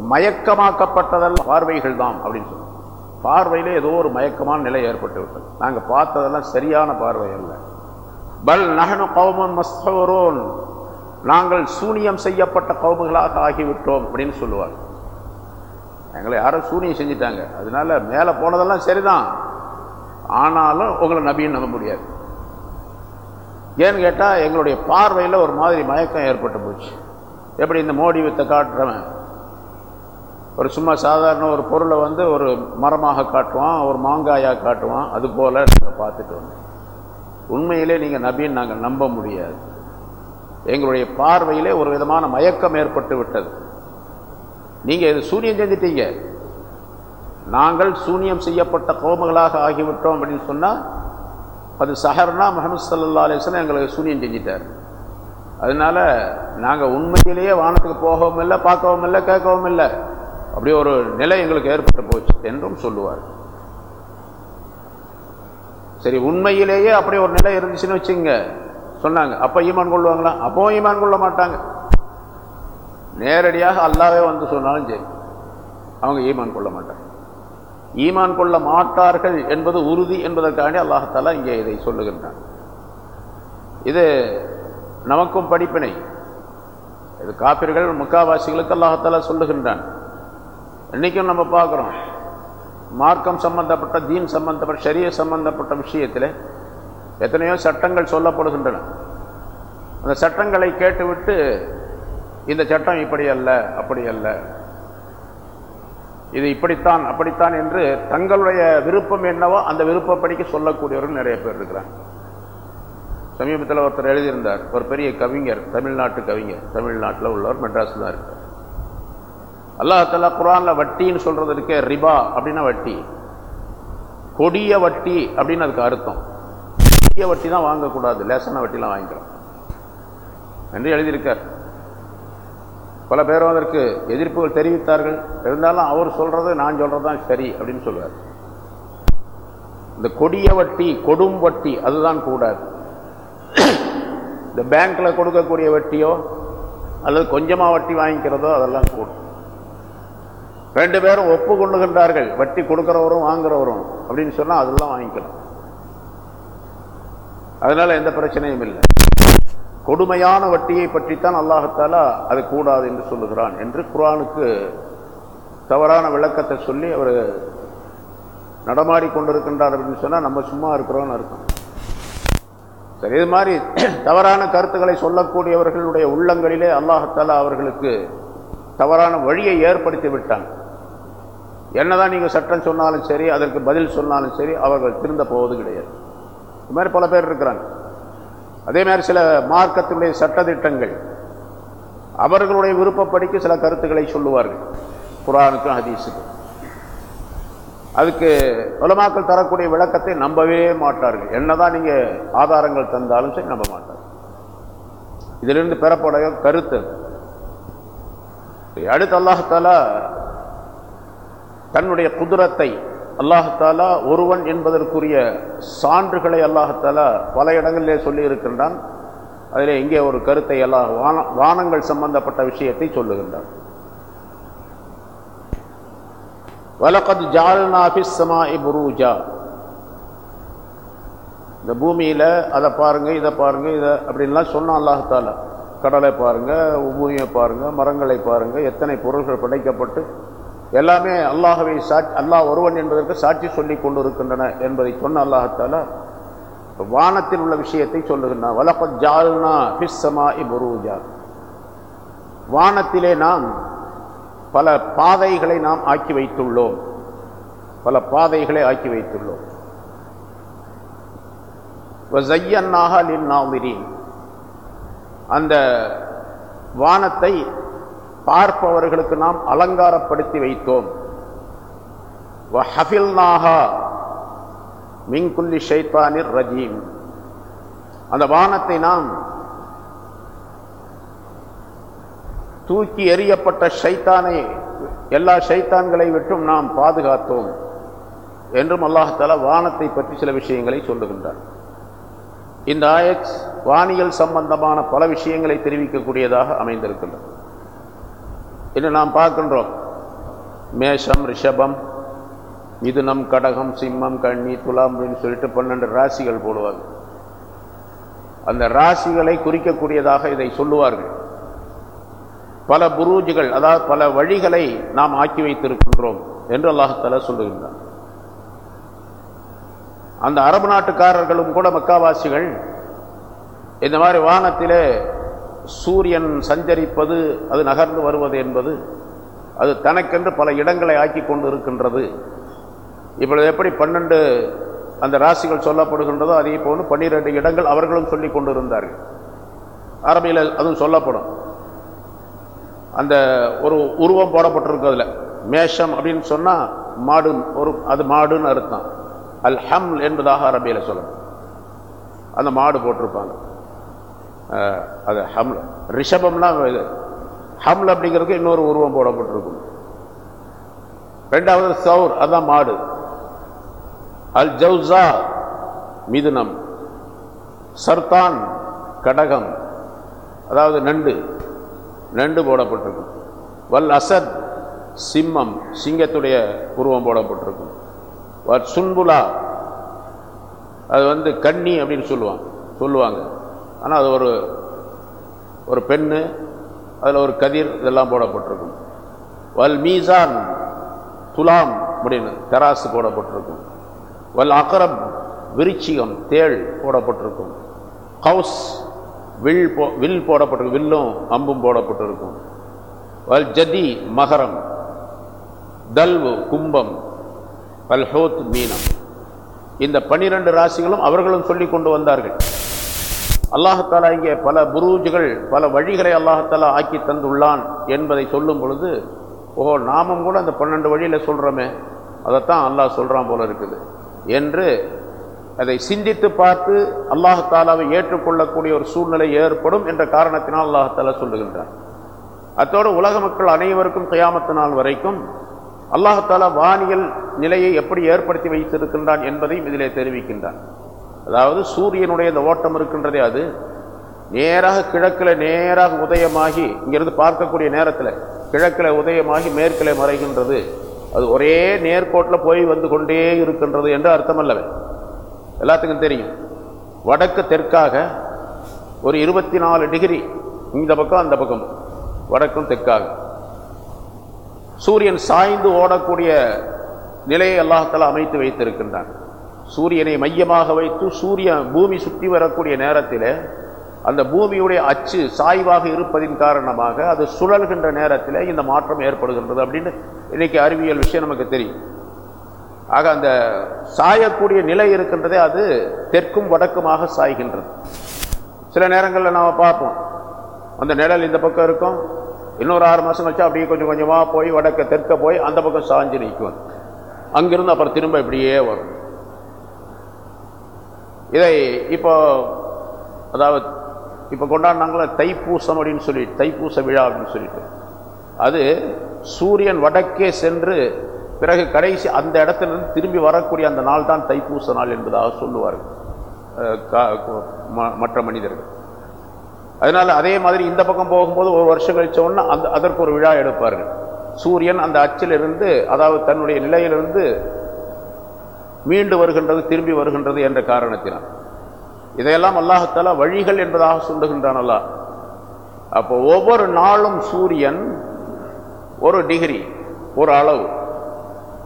மயக்கமாக்கப்பட்டதெல்லாம் பார்வைகள் தான் அப்படின்னு சொல்லுவாங்க. பார்வையிலே ஏதோ ஒரு மயக்கமான நிலை ஏற்பட்டு விட்டது. நாங்கள் பார்த்ததெல்லாம் சரியான பார்வை அல்ல. பல் நகனு கௌமன் மஸ்தவரோன். நாங்கள் சூனியம் செய்யப்பட்ட கவுமுகளாக ஆகிவிட்டோம் அப்படின்னு சொல்லுவாங்க. எங்களை யாரும் சூனியம் செஞ்சிட்டாங்க. அதனால மேலே போனதெல்லாம் சரிதான். ஆனாலும் உங்களை நபின்னு நம்ப முடியாது. ஏன்னு கேட்டால் எங்களுடைய பார்வையில் ஒரு மாதிரி மயக்கம் ஏற்பட்டு போச்சு. எப்படி இந்த மோடி வித்தை காட்டுறவன்? ஒரு சும்மா சாதாரண ஒரு பொருளை வந்து ஒரு மரமாக காட்டுவான் ஒரு மாங்காயாக காட்டுவான் அது போல் நாங்கள் பார்த்துட்டு வந்தோம். உண்மையிலே நீங்கள் நபின்னு நாங்கள் நம்ப முடியாது. எங்களுடைய பார்வையிலே ஒரு விதமான மயக்கம் ஏற்பட்டு விட்டது. நீங்கள் இது சூனியம் செஞ்சிட்டீங்க. நாங்கள் சூனியம் செய்யப்பட்ட கோமுகளாக ஆகிவிட்டோம் அப்படின்னு சொன்னால் அது சஹர்னா முகமது சல்லா அலிஸ்லாம் எங்களுக்கு சூனியம் செஞ்சிட்டார். அதனால நாங்கள் உண்மையிலேயே வானத்துக்கு போகவும் இல்லை பார்க்கவும் இல்லை கேட்கவும் இல்லை அப்படி ஒரு நிலை எங்களுக்கு ஏற்பட்டு போச்சு என்றும் சொல்லுவார் சரி உண்மையிலேயே அப்படி ஒரு நிலை இருந்துச்சுன்னு வச்சுங்க சொன்னாங்க. அப்போ ஈமான் கொள்வாங்களா? அப்போ ஈமான் கொள்ள மாட்டாங்க. நேரடியாக அல்லாவே வந்து சொன்னாலும் சரி. அவங்க ஈமான் கொள்ள மாட்டாங்க. ஈமான் கொள்ள மாட்டார்கள் என்பது உறுதி என்பதற்காண்டி அல்லாஹாலா இங்கே இதை சொல்லுகின்றான். இது நமக்கும் படிப்பினை. இது காப்பிர்கள் முக்காவாசிகளுக்கு அல்லாஹாலா சொல்லுகின்றான். இன்னைக்கும் நம்ம பார்க்குறோம். மார்க்கம் சம்பந்தப்பட்ட தீன் சம்பந்தப்பட்ட சரிய சம்பந்தப்பட்ட விஷயத்தில் எத்தனையோ சட்டங்கள் சொல்லப்படுகின்றன. அந்த சட்டங்களை கேட்டுவிட்டு இந்த சட்டம் இப்படி அல்ல அப்படி அல்ல. இது இப்படித்தான் அப்படித்தான் என்று தங்களுடைய விருப்பம் என்னவோ அந்த விருப்பப்படிக்கு சொல்லக்கூடியவர்கள் நிறைய பேர் இருக்கிறாங்க. சமீபத்தில் ஒருத்தர் எழுதியிருந்தார். ஒரு பெரிய கவிஞர் தமிழ்நாட்டு கவிஞர். தமிழ்நாட்டில் உள்ளவர் மெட்ராஸில் தான் இருக்கார். அல்லாஹாலா குரான்ல வட்டின்னு சொல்றது இருக்க ரிபா அப்படின்னா வட்டி. கொடிய வட்டி அப்படின்னு அதுக்கு அர்த்தம். கொடிய வட்டி தான் வாங்கக்கூடாது. லேசான வட்டிலாம் வாங்கிக்கலாம். என்று எழுதியிருக்கார். பல பேரும் அதற்கு எதிர்ப்புகள் தெரிவித்தார்கள். இருந்தாலும் அவர் சொல்றது நான் சொல்றது தான் சரி அப்படின்னு சொல்லுவார். இந்த கொடிய வட்டி கொடும் வட்டி அதுதான் கூடாது இந்த பேங்க்ல கொடுக்கக்கூடிய வட்டியோ அல்லது கொஞ்சமா வட்டி வாங்கிக்கிறதோ அதெல்லாம் கூடும் ரெண்டு பேரும் ஒப்புக்கொள்ளுகின்றார்கள். வட்டி கொடுக்கிறவரும் வாங்குறவரும். அப்படின்னு சொன்னா அதெல்லாம் வாங்கிக்கலாம் அதனால எந்த பிரச்சனையும் இல்லை. கொடுமையான வட்டியை பற்றித்தான் அல்லாஹத்தாலா அது கூடாது என்று சொல்லுகிறான் என்று குரானுக்கு தவறான விளக்கத்தை சொல்லி அவர் நடமாடி கொண்டிருக்கின்றார் அப்படின்னு சொன்னா நம்ம சும்மா இருக்கிறோன்னு அர்த்தம். சரி இது மாதிரி தவறான கருத்துக்களை சொல்லக்கூடியவர்களுடைய உள்ளங்களிலே அல்லாஹத்தாலா அவர்களுக்கு தவறான வழியை ஏற்படுத்தி விட்டாங்க என்னதான் நீங்க சட்டம் சொன்னாலும் சரி அதற்கு பதில் சொன்னாலும் சரி அவர்கள் திருந்த போவது கிடையாது. இது மாதிரி பல பேர் இருக்கிறாங்க. அதே மாதிரி சில மார்க்கத்தினுடைய சட்டத்திட்டங்கள் அவர்களுடைய விருப்பப்படிக்கு சில கருத்துக்களை சொல்லுவார்கள் குரானுக்கும் ஹதீஸுக்கும். அதுக்கு உலமாக்கள் தரக்கூடிய விளக்கத்தை நம்பவே மாட்டார்கள். என்னதான் நீங்க ஆதாரங்கள் தந்தாலும் சரி நம்ப மாட்டார்கள். இதிலிருந்து பெறப்பட கருத்து. அடுத்து அல்லாஹால தன்னுடைய குதிரத்தை அல்லாஹாலா ஒருவன் என்பதற்குரிய சான்றுகளை அல்லாஹாலா பல இடங்களிலே சொல்லி இருக்கின்றான் அதிலே இங்கே ஒரு கருத்தை அல்லாஹ் வான வானங்கள் சம்பந்தப்பட்ட விஷயத்தை சொல்லுகின்றான். வலகத் ஜால்நாபி சமாய் புரூஜா. இந்த பூமியில அதை பாருங்க இதை பாருங்க இதை அப்படின்லாம் சொன்னான் அல்லாஹாலா. கடலை பாருங்க பூமியை பாருங்க மரங்களை பாருங்க எத்தனை பொருள்கள் படைக்கப்பட்டு எல்லாமே அல்லாஹவை சாட்சி அல்லாஹ் ஒருவன் என்பதற்கு சாட்சி சொல்லி கொண்டிருக்கின்றன என்பதை சொன்ன அல்லாஹத்தால வானத்தில் உள்ள விஷயத்தை சொல்லுகின்றான். வலப்பத் ஜால்னா பிஸ்ஸமா இபுரூஜா வானத்திலே நாம் பல பாதைகளை நாம் ஆக்கி வைத்துள்ளோம். பல பாதைகளை ஆக்கி வைத்துள்ளோம். அந்த வானத்தை பார்ப்பவர்களுக்கு நாம் அலங்காரப்படுத்தி வைத்தோம். வஹஃபில்நாஹா ஷைத்தானிர் ரஜீம். அந்த வானத்தை நாம் தூக்கி எறியப்பட்ட ஷைத்தானை எல்லா ஷைத்தான்களை விட்டும் நாம் பாதுகாத்தோம் என்றும் அல்லாஹால வானத்தை பற்றி சில விஷயங்களை சொல்லுகின்றார் இந்த ஆயக்ஸ் வானியல் சம்பந்தமான பல விஷயங்களை தெரிவிக்கக்கூடியதாக அமைந்திருக்கின்றது. இன்று நாம் பார்க்கின்றோம். மேஷம் ரிஷபம் மிதுனம் கடகம் சிம்மம் கண்ணி துலாம் அப்படின்னு சொல்லிட்டு பன்னெண்டு ராசிகள் போடுவாங்க அந்த ராசிகளை குறிக்கக்கூடியதாக இதை சொல்லுவார்கள். பல புரூஜுகள் அதாவது பல வழிகளை நாம் ஆக்கி வைத்திருக்கின்றோம் என்று அல்லாஹால சொல்லுகின்றான். அந்த அரபு நாட்டுக்காரர்களும் கூட மக்காவாசிகள் இந்த மாதிரி வானத்திலே சூரியன் சஞ்சரிப்பது அது நகர்ந்து வருவது என்பது அது தனக்கென்று பல இடங்களை ஆக்கி கொண்டு இருக்கின்றது இப்பொழுது எப்படி பன்னெண்டு அந்த ராசிகள் சொல்லப்படுகின்றதோ அதே போன்று பன்னிரெண்டு இடங்கள் அவர்களும் சொல்லி கொண்டிருந்தார்கள். அரபியில் அதுவும் சொல்லப்படும். அந்த ஒரு உருவம் போடப்பட்டிருக்கு அதில். மேஷம் அப்படின்னு சொன்னால் மாடு ஒரு அது மாடுன்னு அர்த்தம். அல் ஹம் என்பதாக அரபியில் சொல்லணும் அந்த மாடு போட்டிருப்பாங்க. அது ஹம்ல ரிஷபம்னா இது. ஹம்ல அப்படிங்கிறதுக்கு இன்னொரு உருவம் போடப்பட்டிருக்கும். ரெண்டாவது சவுர் அதான் மாடு. அல் ஜவுசா மிதுனம். சர்தான் கடகம். அதாவது நண்டு. நண்டு போடப்பட்டிருக்கும். வல் அசத் சிம்மம் சிங்கத்துடைய உருவம் போடப்பட்டிருக்கும். வல் சுன்புலா அது வந்து கன்னி அப்படின்னு சொல்லுவாங்க சொல்லுவாங்க. ஆனால் அது ஒரு ஒரு பெண்ணு அதில் ஒரு கதிர் இதெல்லாம் போடப்பட்டிருக்கும். வல் மீசான் துலாம் அப்படின்னு தெராசு போடப்பட்டிருக்கும். வல் அகரம் விருச்சிகம் தேள் போடப்பட்டிருக்கும். ஹவுஸ் வில் போ வில் போடப்பட்டிருக்கும். வில்லும் அம்பும் போடப்பட்டிருக்கும். வல் ஜதி மகரம். தல்வு கும்பம். வல் ஹோத் மீனம். இந்த பனிரெண்டு ராசிகளும் அவர்களும் சொல்லி கொண்டு வந்தார்கள். அல்லாஹாலா இங்கே பல புரூஜுகள் பல வழிகளை அல்லாஹாலா ஆக்கி தந்துள்ளான் என்பதை சொல்லும் பொழுது ஓஹோ நாமும் கூட அந்த பன்னெண்டு வழியில் சொல்கிறோமே அதைத்தான் அல்லாஹ் சொல்கிறான் போல இருக்குது என்று அதை சிந்தித்து பார்த்து அல்லாஹாலாவை ஏற்றுக்கொள்ளக்கூடிய ஒரு சூழ்நிலை ஏற்படும் என்ற காரணத்தினால் அல்லாஹாலா சொல்லுகின்றார் அத்தோடு உலக மக்கள் அனைவருக்கும் கயாமத்து நாள் வரைக்கும் அல்லாஹாலா வானியல் நிலையை எப்படி ஏற்படுத்தி வைத்திருக்கின்றான் என்பதையும் இதிலே தெரிவிக்கின்றான். அதாவது சூரியனுடைய இந்த ஓட்டம் இருக்கின்றதே அது நேராக கிழக்கில் நேராக உதயமாகி இங்கிருந்து பார்க்கக்கூடிய நேரத்தில் கிழக்கில் உதயமாகி மேற்கில் மறைகின்றது. அது ஒரே நேர்கோட்டில் போய் வந்து கொண்டே இருக்கின்றது என்று அர்த்தம் அல்லவே எல்லாத்துக்கும் தெரியும். வடக்கு தெற்காக ஒரு இருபத்தி நாலு டிகிரி இந்த பக்கம் அந்த பக்கம் வடக்கும் தெற்காக. சூரியன் சாய்ந்து ஓடக்கூடிய நிலையை அல்லாஹால அமைத்து வைத்திருக்கின்றான். சூரியனை மையமாக வைத்து சூரியன் பூமி சுற்றி வரக்கூடிய நேரத்தில் அந்த பூமியுடைய அச்சு சாய்வாக இருப்பதின் காரணமாக அது சுழல்கின்ற நேரத்தில் இந்த மாற்றம் ஏற்படுகின்றது அப்படின்னு இன்னைக்கு அறிவியல் விஷயம் நமக்கு தெரியும். ஆக அந்த சாயக்கூடிய நிலை இருக்கின்றதே அது தெற்கும் வடக்குமாக சாய்கின்றது. சில நேரங்களில் நாம் பார்ப்போம். அந்த நிழல் இந்த பக்கம் இருக்கும். இன்னொரு ஆறு மாதம் வச்சா அப்படியே கொஞ்சம் கொஞ்சமாக போய் வடக்க தெற்க போய் அந்த பக்கம் சாஞ்சு நிற்கும். அங்கிருந்து அப்புறம் திரும்ப இப்படியே வரும். இதை இப்போ அதாவது இப்போ கொண்டாடினாங்களே தைப்பூசம் அப்படின்னு சொல்லி தைப்பூச விழா அப்படின்னு சொல்லிட்டு. அது சூரியன் வடக்கே சென்று பிறகு கடைசி அந்த இடத்துலேருந்து திரும்பி வரக்கூடிய அந்த நாள் தான் தைப்பூச நாள் என்பதாக சொல்லுவார்கள். மற்ற மனிதர்கள். அதனால் அதே மாதிரி இந்த பக்கம் போகும்போது ஒரு வருஷம் கழிச்ச உடனே அந்த அதற்கு ஒரு விழா எடுப்பார்கள். சூரியன் அந்த அச்சிலிருந்து அதாவது தன்னுடைய நிலையிலிருந்து மீண்டு வருகின்றது திரும்பி வருகின்றது என்ற காரணத்தினால். இதையெல்லாம் அல்லாஹத்தாலா வழிகள் என்பதாக சொல்லுகின்றான் அல்லாஹ். அப்போ ஒவ்வொரு நாளும் சூரியன் ஒரு டிகிரி ஒரு அளவு.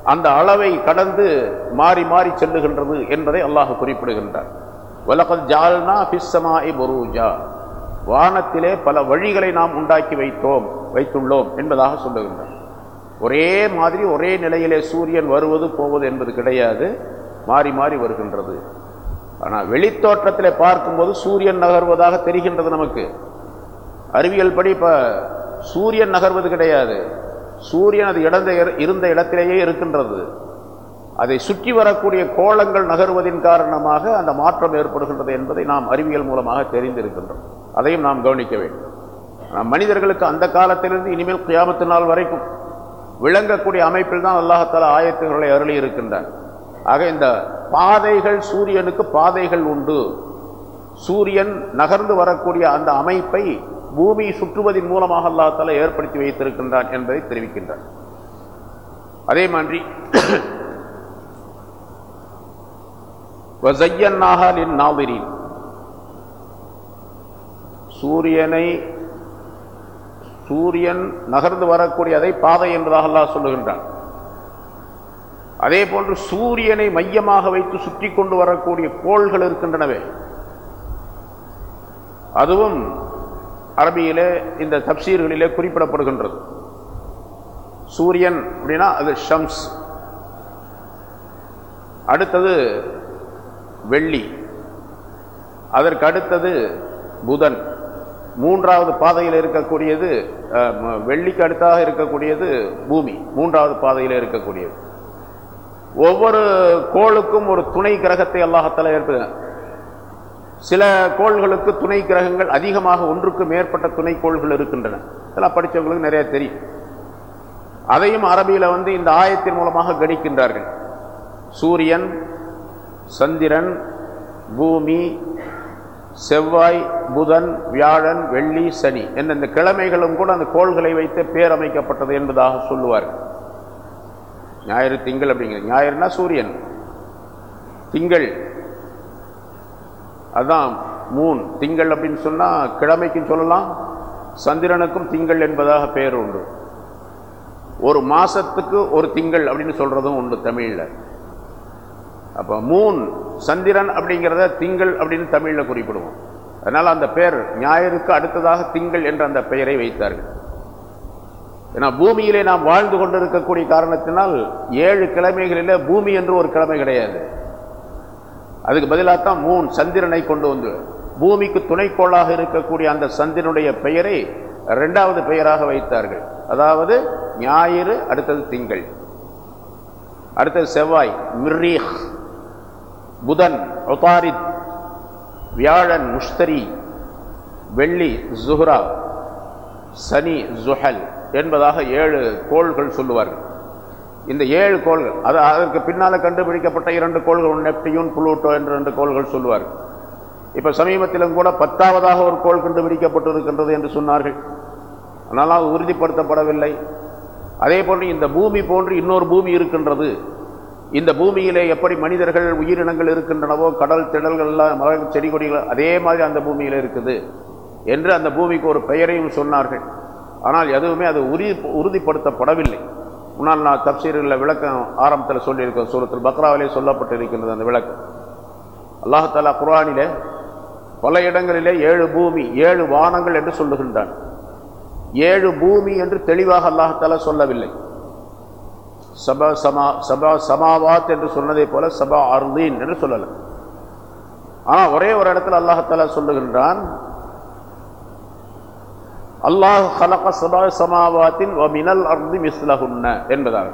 அந்த அளவை கடந்து மாறி மாறி செல்லுகின்றது என்பதை அல்லாஹ் குறிப்பிடுகின்றார் வலகத் ஜால்னா பிஸ்ஸமாய் புரூஜா. வானத்திலே பல வழிகளை நாம் உண்டாக்கி வைத்தோம் வைத்துள்ளோம் என்பதாக சொல்லுகின்றார் ஒரே மாதிரி ஒரே நிலையிலே சூரியன் வருவது போவது என்பது கிடையாது. மாறி மாறி வருகின்றது. ஆனால் வெளித்தோற்றத்தில் பார்க்கும்போது சூரியன் நகர்வதாக தெரிகின்றது நமக்கு. அறிவியல் படி இப்போ சூரியன் நகர்வது கிடையாது. சூரியன் அது இடந்த இருந்த இடத்திலேயே இருக்கின்றது. அதை சுற்றி வரக்கூடிய கோலங்கள் நகர்வதின் காரணமாக அந்த மாற்றம் ஏற்படுகின்றது என்பதை நாம் அறிவியல் மூலமாக தெரிந்திருக்கின்றோம். அதையும் நாம் கவனிக்க வேண்டும். நாம் மனிதர்களுக்கு அந்த காலத்திலிருந்து இனிமேல் கியாமத்து நாள் வரைக்கும் விளங்கக்கூடிய அமைப்பில் தான் அல்லாஹால ஆயத்துகளை அருளி இருக்கின்றார் ஆக இந்த பாதைகள் சூரியனுக்கு பாதைகள் உண்டு. சூரியன் நகர்ந்து வரக்கூடிய அந்த அமைப்பை பூமி சுற்றுவதன் மூலமாக அல்லாஹால ஏற்படுத்தி வைத்திருக்கின்றான் என்பதை தெரிவிக்கின்றார் அதே மாதிரி சூரியனை சூரியன் நகர்ந்து வரக்கூடிய அதை பாதை என்பதாக அல்லாஹ் சொல்லுகின்றான். அதே போன்று சூரியனை மையமாக வைத்து சுற்றி கொண்டு வரக்கூடிய கோள்கள் இருக்கின்றனவே. அதுவும் அரபியிலே இந்த தப்சீர்களிலே குறிப்பிடப்படுகின்றது. சூரியன் அப்படின்னா அது ஷம்ஸ். அடுத்தது வெள்ளி. அதற்கு அடுத்தது புதன். மூன்றாவது பாதையில் இருக்கக்கூடியது வெள்ளிக்கு அடுத்தாக இருக்கக்கூடியது பூமி. மூன்றாவது பாதையில் இருக்கக்கூடியது. ஒவ்வொரு கோளுக்கும் ஒரு துணை கிரகத்தை அல்லாஹத்தால ஏற்பது சில கோள்களுக்கு துணை கிரகங்கள் அதிகமாக ஒன்றுக்கு மேற்பட்ட துணை கோள்கள் இருக்கின்றன. இதெல்லாம் படித்தவங்களுக்கு நிறைய தெரியும். அதையும் அரபியில் வந்து இந்த ஆயத்தின் மூலமாக கணிக்கின்றார்கள். சூரியன் சந்திரன் பூமி செவ்வாய் புதன் வியாழன் வெள்ளி சனி என்ற இந்த கிழமைகளும் கூட அந்த கோள்களை வைத்து பேரமைக்கப்பட்டது என்பதாக சொல்லுவார்கள் ஞாயிறு திங்கள் அப்படிங்கிறது ஞாயிறுனா சூரியன். திங்கள். அதுதான் மூன். திங்கள் அப்படின்னு சொன்னா கிழமைக்கும் சொல்லலாம் சந்திரனுக்கும் திங்கள் என்பதாக பெயர் உண்டு. ஒரு மாசத்துக்கு ஒரு திங்கள் அப்படின்னு சொல்றதும் உண்டு தமிழில். அப்போ மூன் சந்திரன் அப்படிங்கிறத திங்கள் அப்படின்னு தமிழில் குறிப்பிடுவோம். அதனால் அந்த பெயர் ஞாயிறுக்கு அடுத்ததாக திங்கள் என்ற அந்த பெயரை வைத்தார்கள். ஏன்னா பூமியிலே நாம் வாழ்ந்து கொண்டிருக்கக்கூடிய காரணத்தினால் ஏழு கிழமைகளில் பூமி என்று ஒரு கிழமை கிடையாது. அதுக்கு பதிலாக தான் மூன் சந்திரனை கொண்டு வந்து பூமிக்கு துணைக்கோளாக இருக்கக்கூடிய அந்த சந்திரனுடைய பெயரை இரண்டாவது பெயராக வைத்தார்கள். அதாவது ஞாயிறு அடுத்தது திங்கள். அடுத்தது செவ்வாய் மிர்ரீஹ். புதன் ஒதாரித் வியாழன் முஷ்தரி வெள்ளி ஜுஹ்ரா சனி ஜுஹல் என்பதாக ஏழு கோள்கள் சொல்லுவார்கள் இந்த ஏழு கோள்கள் அது அதற்கு பின்னால் கண்டுபிடிக்கப்பட்ட இரண்டு கோள்கள் நெப்டியூன் புளூட்டோ என்ற ரெண்டு கோள்கள் சொல்லுவார்கள் இப்போ சமீபத்திலும் கூட பத்தாவதாக ஒரு கோள் கண்டுபிடிக்கப்பட்டிருக்கின்றது என்று சொன்னார்கள். ஆனால் அது உறுதிப்படுத்தப்படவில்லை. அதே போன்று இந்த பூமி போன்று இன்னொரு பூமி இருக்கின்றது. இந்த பூமியிலே எப்படி மனிதர்கள் உயிரினங்கள் இருக்கின்றனவோ கடல் திடல்கள்லாம் மரம் செடி கொடிகள் அதே மாதிரி அந்த பூமியில் இருக்குது என்று அந்த பூமிக்கு ஒரு பெயரையும் சொன்னார்கள். ஆனால் எதுவுமே அது உறுதி உறுதிப்படுத்தப்படவில்லை. முன்னால் நான் தப்சீர்களில் விளக்கம் ஆரம்பத்தில் சொல்லியிருக்கேன் சூரத்தில் பக்ராவிலே சொல்லப்பட்டு இருக்கின்றது அந்த விளக்கம். அல்லாஹாலா குரானிலே பல இடங்களிலே ஏழு பூமி ஏழு வானங்கள் என்று சொல்லுகின்றான். ஏழு பூமி என்று தெளிவாக அல்லாஹால சொல்லவில்லை. சபா சமா சபா சமாவாத் என்று சொன்னதை போல சபா அர்லீன் என்று சொல்லலாம். ஆனால் ஒரே ஒரு இடத்துல அல்லாஹால சொல்லுகின்றான் அல்லாஹ் ஹலக சபா சமாவாத்தின் மினல் அர்தி மிஸ்லஹுன்ன என்பதாக.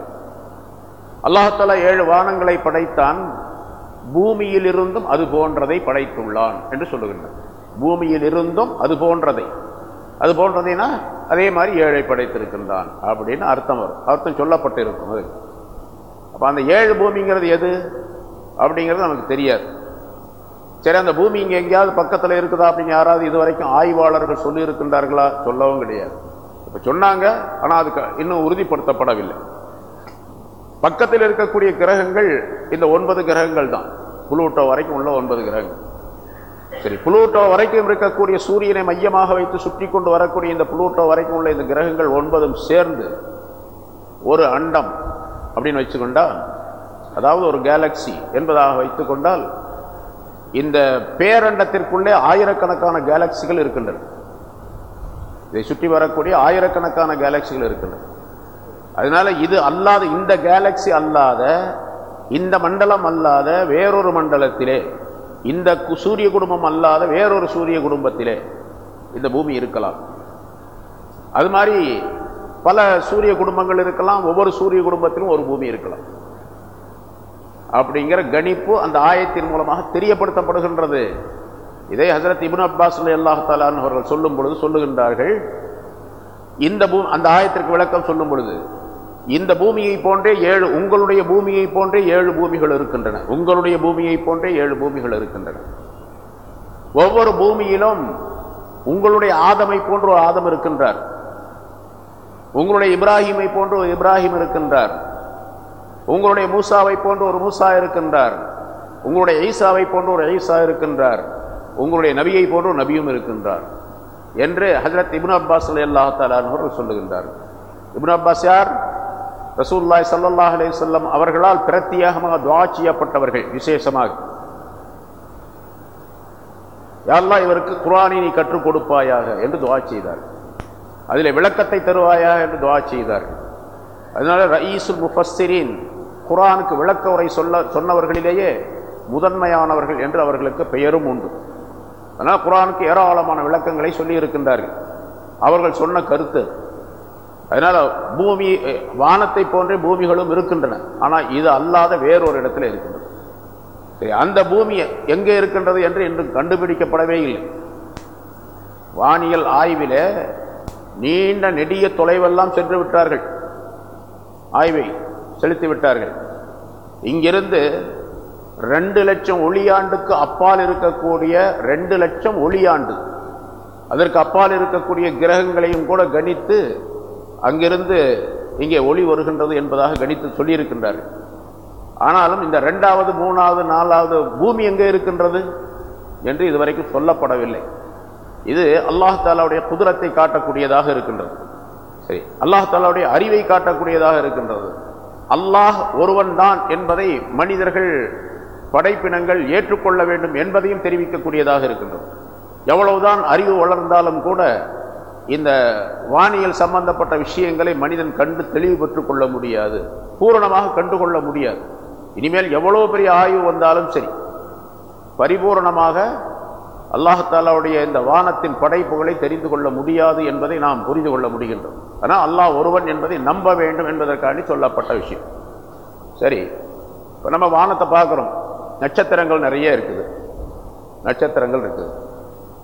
அல்லாஹால ஏழு வானங்களை படைத்தான் பூமியில் இருந்தும் அது போன்றதை படைத்துள்ளான் என்று சொல்லுகின்றான். பூமியில் இருந்தும் அது போன்றதை. அது போன்றதுன்னா அதே மாதிரி ஏழை படைத்திருக்கின்றான் அப்படின்னு அர்த்தம் வரும். அர்த்தம் சொல்லப்பட்டு இருக்கும் அது. அப்போ அந்த ஏழு பூமிங்கிறது எது? அப்படிங்கிறது நமக்கு தெரியாது. சரி அந்த பூமி இங்கே எங்கேயாவது பக்கத்தில் இருக்குதா அப்படின்னு யாராவது இது வரைக்கும் ஆய்வாளர்கள் சொல்லி இருக்கின்றார்களா சொல்லவும் கிடையாது. இப்போ சொன்னாங்க ஆனால் அதுக்கு இன்னும் உறுதிப்படுத்தப்படவில்லை. பக்கத்தில் இருக்கக்கூடிய கிரகங்கள் இந்த ஒன்பது கிரகங்கள் தான் புளூட்டோ வரைக்கும் உள்ள ஒன்பது கிரகங்கள். சரி புளூட்டோ வரைக்கும் இருக்கக்கூடிய சூரியனை மையமாக வைத்து சுற்றி கொண்டு வரக்கூடிய இந்த புளூட்டோ வரைக்கும் உள்ள இந்த கிரகங்கள் ஒன்பதும் சேர்ந்து ஒரு அண்டம் அப்படின்னு வச்சுக்கொண்டால் அதாவது ஒரு கேலக்சி என்பதாக வைத்துக்கொண்டால் இந்த பேரண்டத்திற்குள்ளே ஆயிரக்கணக்கான கேலக்சிகள் இருக்கின்றன. இதை சுற்றி வரக்கூடிய ஆயிரக்கணக்கான கேலக்சிகள் இருக்கின்றன. அதனால இது அல்லாத இந்த கேலக்சி அல்லாத இந்த மண்டலம் அல்லாத வேறொரு மண்டலத்திலே இந்த சூரிய குடும்பம் அல்லாத வேறொரு சூரிய குடும்பத்திலே இந்த பூமி இருக்கலாம். அது மாதிரி பல சூரிய குடும்பங்கள் இருக்கலாம் ஒவ்வொரு சூரிய குடும்பத்திலும் ஒரு பூமி இருக்கலாம். அப்படிங்கிற கணிப்பு அந்த ஆயத்தின் மூலமாக தெரியப்படுத்தப்படுகின்றது. இதை ஹசரத் இபுன் அப்பாஸ் அல்லாஹாலான் அவர்கள் சொல்லும் பொழுது சொல்லுகின்றார்கள். இந்த பூ அந்த ஆயத்திற்கு விளக்கம் சொல்லும் பொழுது இந்த பூமியை போன்றே ஏழு உங்களுடைய பூமியை போன்றே ஏழு பூமிகள் இருக்கின்றன. உங்களுடைய பூமியை போன்றே ஏழு பூமிகள் இருக்கின்றன. ஒவ்வொரு பூமியிலும் உங்களுடைய ஆதமை போன்ற ஒரு ஆதம் இருக்கின்றார். உங்களுடைய இப்ராஹிமை போன்ற ஒரு இப்ராஹிம் இருக்கின்றார். உங்களுடைய மூசாவை போன்ற ஒரு மூசா இருக்கின்றார். உங்களுடைய ஈசாவை போன்ற ஒரு ஈசா இருக்கின்றார். உங்களுடைய நபியை போன்ற ஒரு நபியும் இருக்கின்றார். என்று ஹஜரத் இப்னு அப்பாஸ் அல்லாஹாலு சொல்லுகின்றார் இப்னு அப்பாஸ் யார்? ரசூல்லாய் சல்லாஹ் அலே சொல்லம் அவர்களால் பிரத்தியேகமாக துவா செய்யப்பட்டவர்கள் விசேஷமாக. யாரெல்லாம் இவருக்கு குரானை நீ கற்றுக் கொடுப்பாயாக என்று துவா செய்தார் அதில் விளக்கத்தை தருவாயா என்று துவா செய்தார்கள். அதனால ரயீசுல் முஃபஸ்ஸிரீன் குரானுக்கு விளக்க உரை சொல்ல சொன்னவர்களிலேயே முதன்மையானவர்கள் என்று அவர்களுக்கு பெயரும் உண்டு. அதனால் குரானுக்கு ஏராளமான விளக்கங்களை சொல்லி இருக்கின்றார்கள் அவர்கள் சொன்ன கருத்து அதனால பூமி வானத்தை போன்றே பூமிகளும் இருக்கின்றன. ஆனால் இது அல்லாத வேறொரு இடத்துல இருக்கின்றது. சரி அந்த பூமி எங்கே இருக்கின்றது என்று இன்றும் கண்டுபிடிக்கப்படவே இல்லை. வானியல் ஆய்விலே நீண்ட நெடிய தொலைவெல்லாம் சென்று விட்டார்கள். ஆய்வை செலுத்தி விட்டார்கள். இங்கிருந்து ரெண்டு லட்சம் ஒளியாண்டுக்கு அப்பால் இருக்கக்கூடிய ரெண்டு லட்சம் ஒளியாண்டு அதற்கு அப்பால் இருக்கக்கூடிய கிரகங்களையும் கூட கணித்து அங்கிருந்து இங்கே ஒளி வருகின்றது என்பதாக கணித்து சொல்லியிருக்கின்றார்கள் ஆனாலும் இந்த ரெண்டாவது மூணாவது நாலாவது பூமி எங்கே இருக்கின்றது என்று இதுவரைக்கும் சொல்லப்படவில்லை. இது அல்லாஹ் தாலாவுடைய குதிரத்தை காட்டக்கூடியதாக இருக்கின்றது. சரி அல்லாஹ் தாலாவுடைய அறிவை காட்டக்கூடியதாக இருக்கின்றது. அல்லாஹ் ஒருவன் தான் என்பதை மனிதர்கள் படைப்பினங்கள் ஏற்றுக்கொள்ள வேண்டும் என்பதையும் தெரிவிக்கக்கூடியதாக இருக்கின்றது. எவ்வளவுதான் அறிவு வளர்ந்தாலும் கூட இந்த வானியல் சம்பந்தப்பட்ட விஷயங்களை மனிதன் கண்டு தெளிவு பெற்றுக் கொள்ள முடியாது. பூரணமாக கண்டுகொள்ள முடியாது. இனிமேல் எவ்வளோ பெரிய ஆய்வு வந்தாலும் சரி பரிபூரணமாக அல்லாஹாலாவுடைய இந்த வானத்தின் படைப்புகளை தெரிந்து கொள்ள முடியாது என்பதை நாம் புரிந்து கொள்ள முடிகின்றோம் ஆனால் அல்லாஹ் ஒருவன் என்பதை நம்ப வேண்டும் என்பதற்காண்டி சொல்லப்பட்ட விஷயம். சரி இப்போ நம்ம வானத்தை பார்க்குறோம். நட்சத்திரங்கள் நிறைய இருக்குது. நட்சத்திரங்கள் இருக்குது.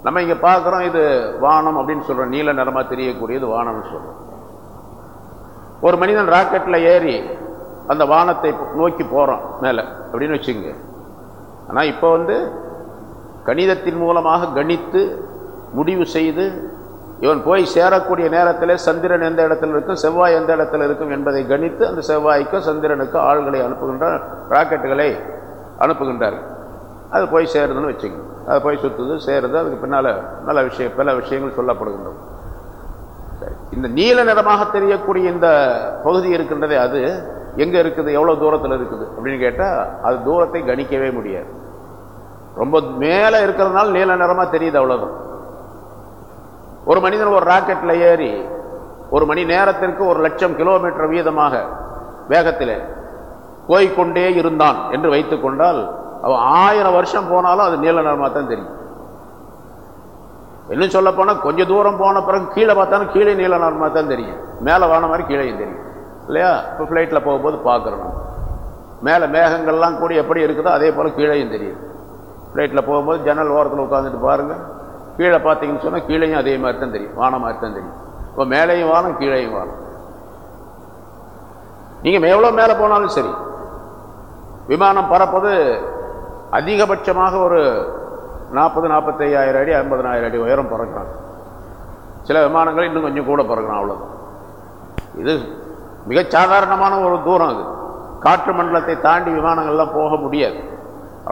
நம்ம இங்கே பார்க்குறோம் இது வானம் அப்படின்னு சொல்கிறோம் நீல நிறமாக தெரியக்கூடியது வானம்னு சொல்கிறோம் ஒரு மனிதன் ராக்கெட்டில் ஏறி அந்த வானத்தை நோக்கி போகிறோம் மேலே. அப்படின்னு வச்சுங்க ஆனால் இப்போ வந்து கணிதத்தின் மூலமாக கணித்து முடிவு செய்து இவன் போய் சேரக்கூடிய நேரத்தில் சந்திரன் எந்த இடத்துல இருக்கும் செவ்வாய் எந்த இடத்துல இருக்கும் என்பதை கணித்து அந்த செவ்வாய்க்கும் சந்திரனுக்கும் ஆள்களை அனுப்புகின்ற ராக்கெட்டுகளை அனுப்புகின்றார்கள். அது போய் சேருதுன்னு வச்சுக்கணும் அது போய் சுற்றுது சேருது அதுக்கு பின்னால் நல்ல விஷயம் பல விஷயங்கள் சொல்லப்படுகின்றது இந்த நீல நிறமாக தெரியக்கூடிய இந்த பகுதி இருக்கின்றதே அது எங்கே இருக்குது எவ்வளோ தூரத்தில் இருக்குது அப்படின்னு கேட்டால் அது தூரத்தை கணிக்கவே முடியாது. ரொம்ப மேலே இருக்கிறதுனால நீல நிறமாக தெரியுது அவ்வளோதான் ஒரு மனிதன் ஒரு ராக்கெட்டில் ஏறி ஒரு மணி நேரத்திற்கு ஒரு லட்சம் கிலோமீட்டர் வீதமாக வேகத்தில் போய்கொண்டே இருந்தான் என்று வைத்துக்கொண்டால் அவன் ஆயிரம் வருஷம் போனாலும் அது நீல நிறமாக தான் தெரியும். இன்னும் சொல்ல போனால் கொஞ்சம் தூரம் போன பிறகு கீழே பார்த்தாலும் கீழே நீல நிறமாக தான் தெரியும். மேலே வான மாதிரி கீழேயும் தெரியும். இல்லையா? இப்போ ஃப்ளைட்டில் போகும்போது பார்க்குறோம். மேலே மேகங்கள்லாம் கூட எப்படி இருக்குதோ அதே போல் கீழேயும் தெரியும். ஃப்ளைட்டில் போகும்போது ஜன்னல் ஓரத்தில் உட்காந்துட்டு பாருங்கள் கீழே பார்த்தீங்கன்னு சொன்னால் கீழேயும் அதே மாதிரி தான் தெரியும். வான மாதிரி தான் தெரியும். இப்போ மேலேயும் வானம் கீழேயும் வானம். நீங்கள் எவ்வளோ மேலே போனாலும் சரி. விமானம் பறப்பது அதிகபட்சமாக ஒரு நாற்பது நாற்பத்தையாயிரம் அடி ஐம்பதனாயிரம் அடி உயரம் பிறக்கிறாங்க சில விமானங்கள் இன்னும் கொஞ்சம் கூட பிறக்கிறான் அவ்வளோதான் இது மிக சாதாரணமான ஒரு தூரம் அது. காற்று மண்டலத்தை தாண்டி விமானங்கள்லாம் போக முடியாது.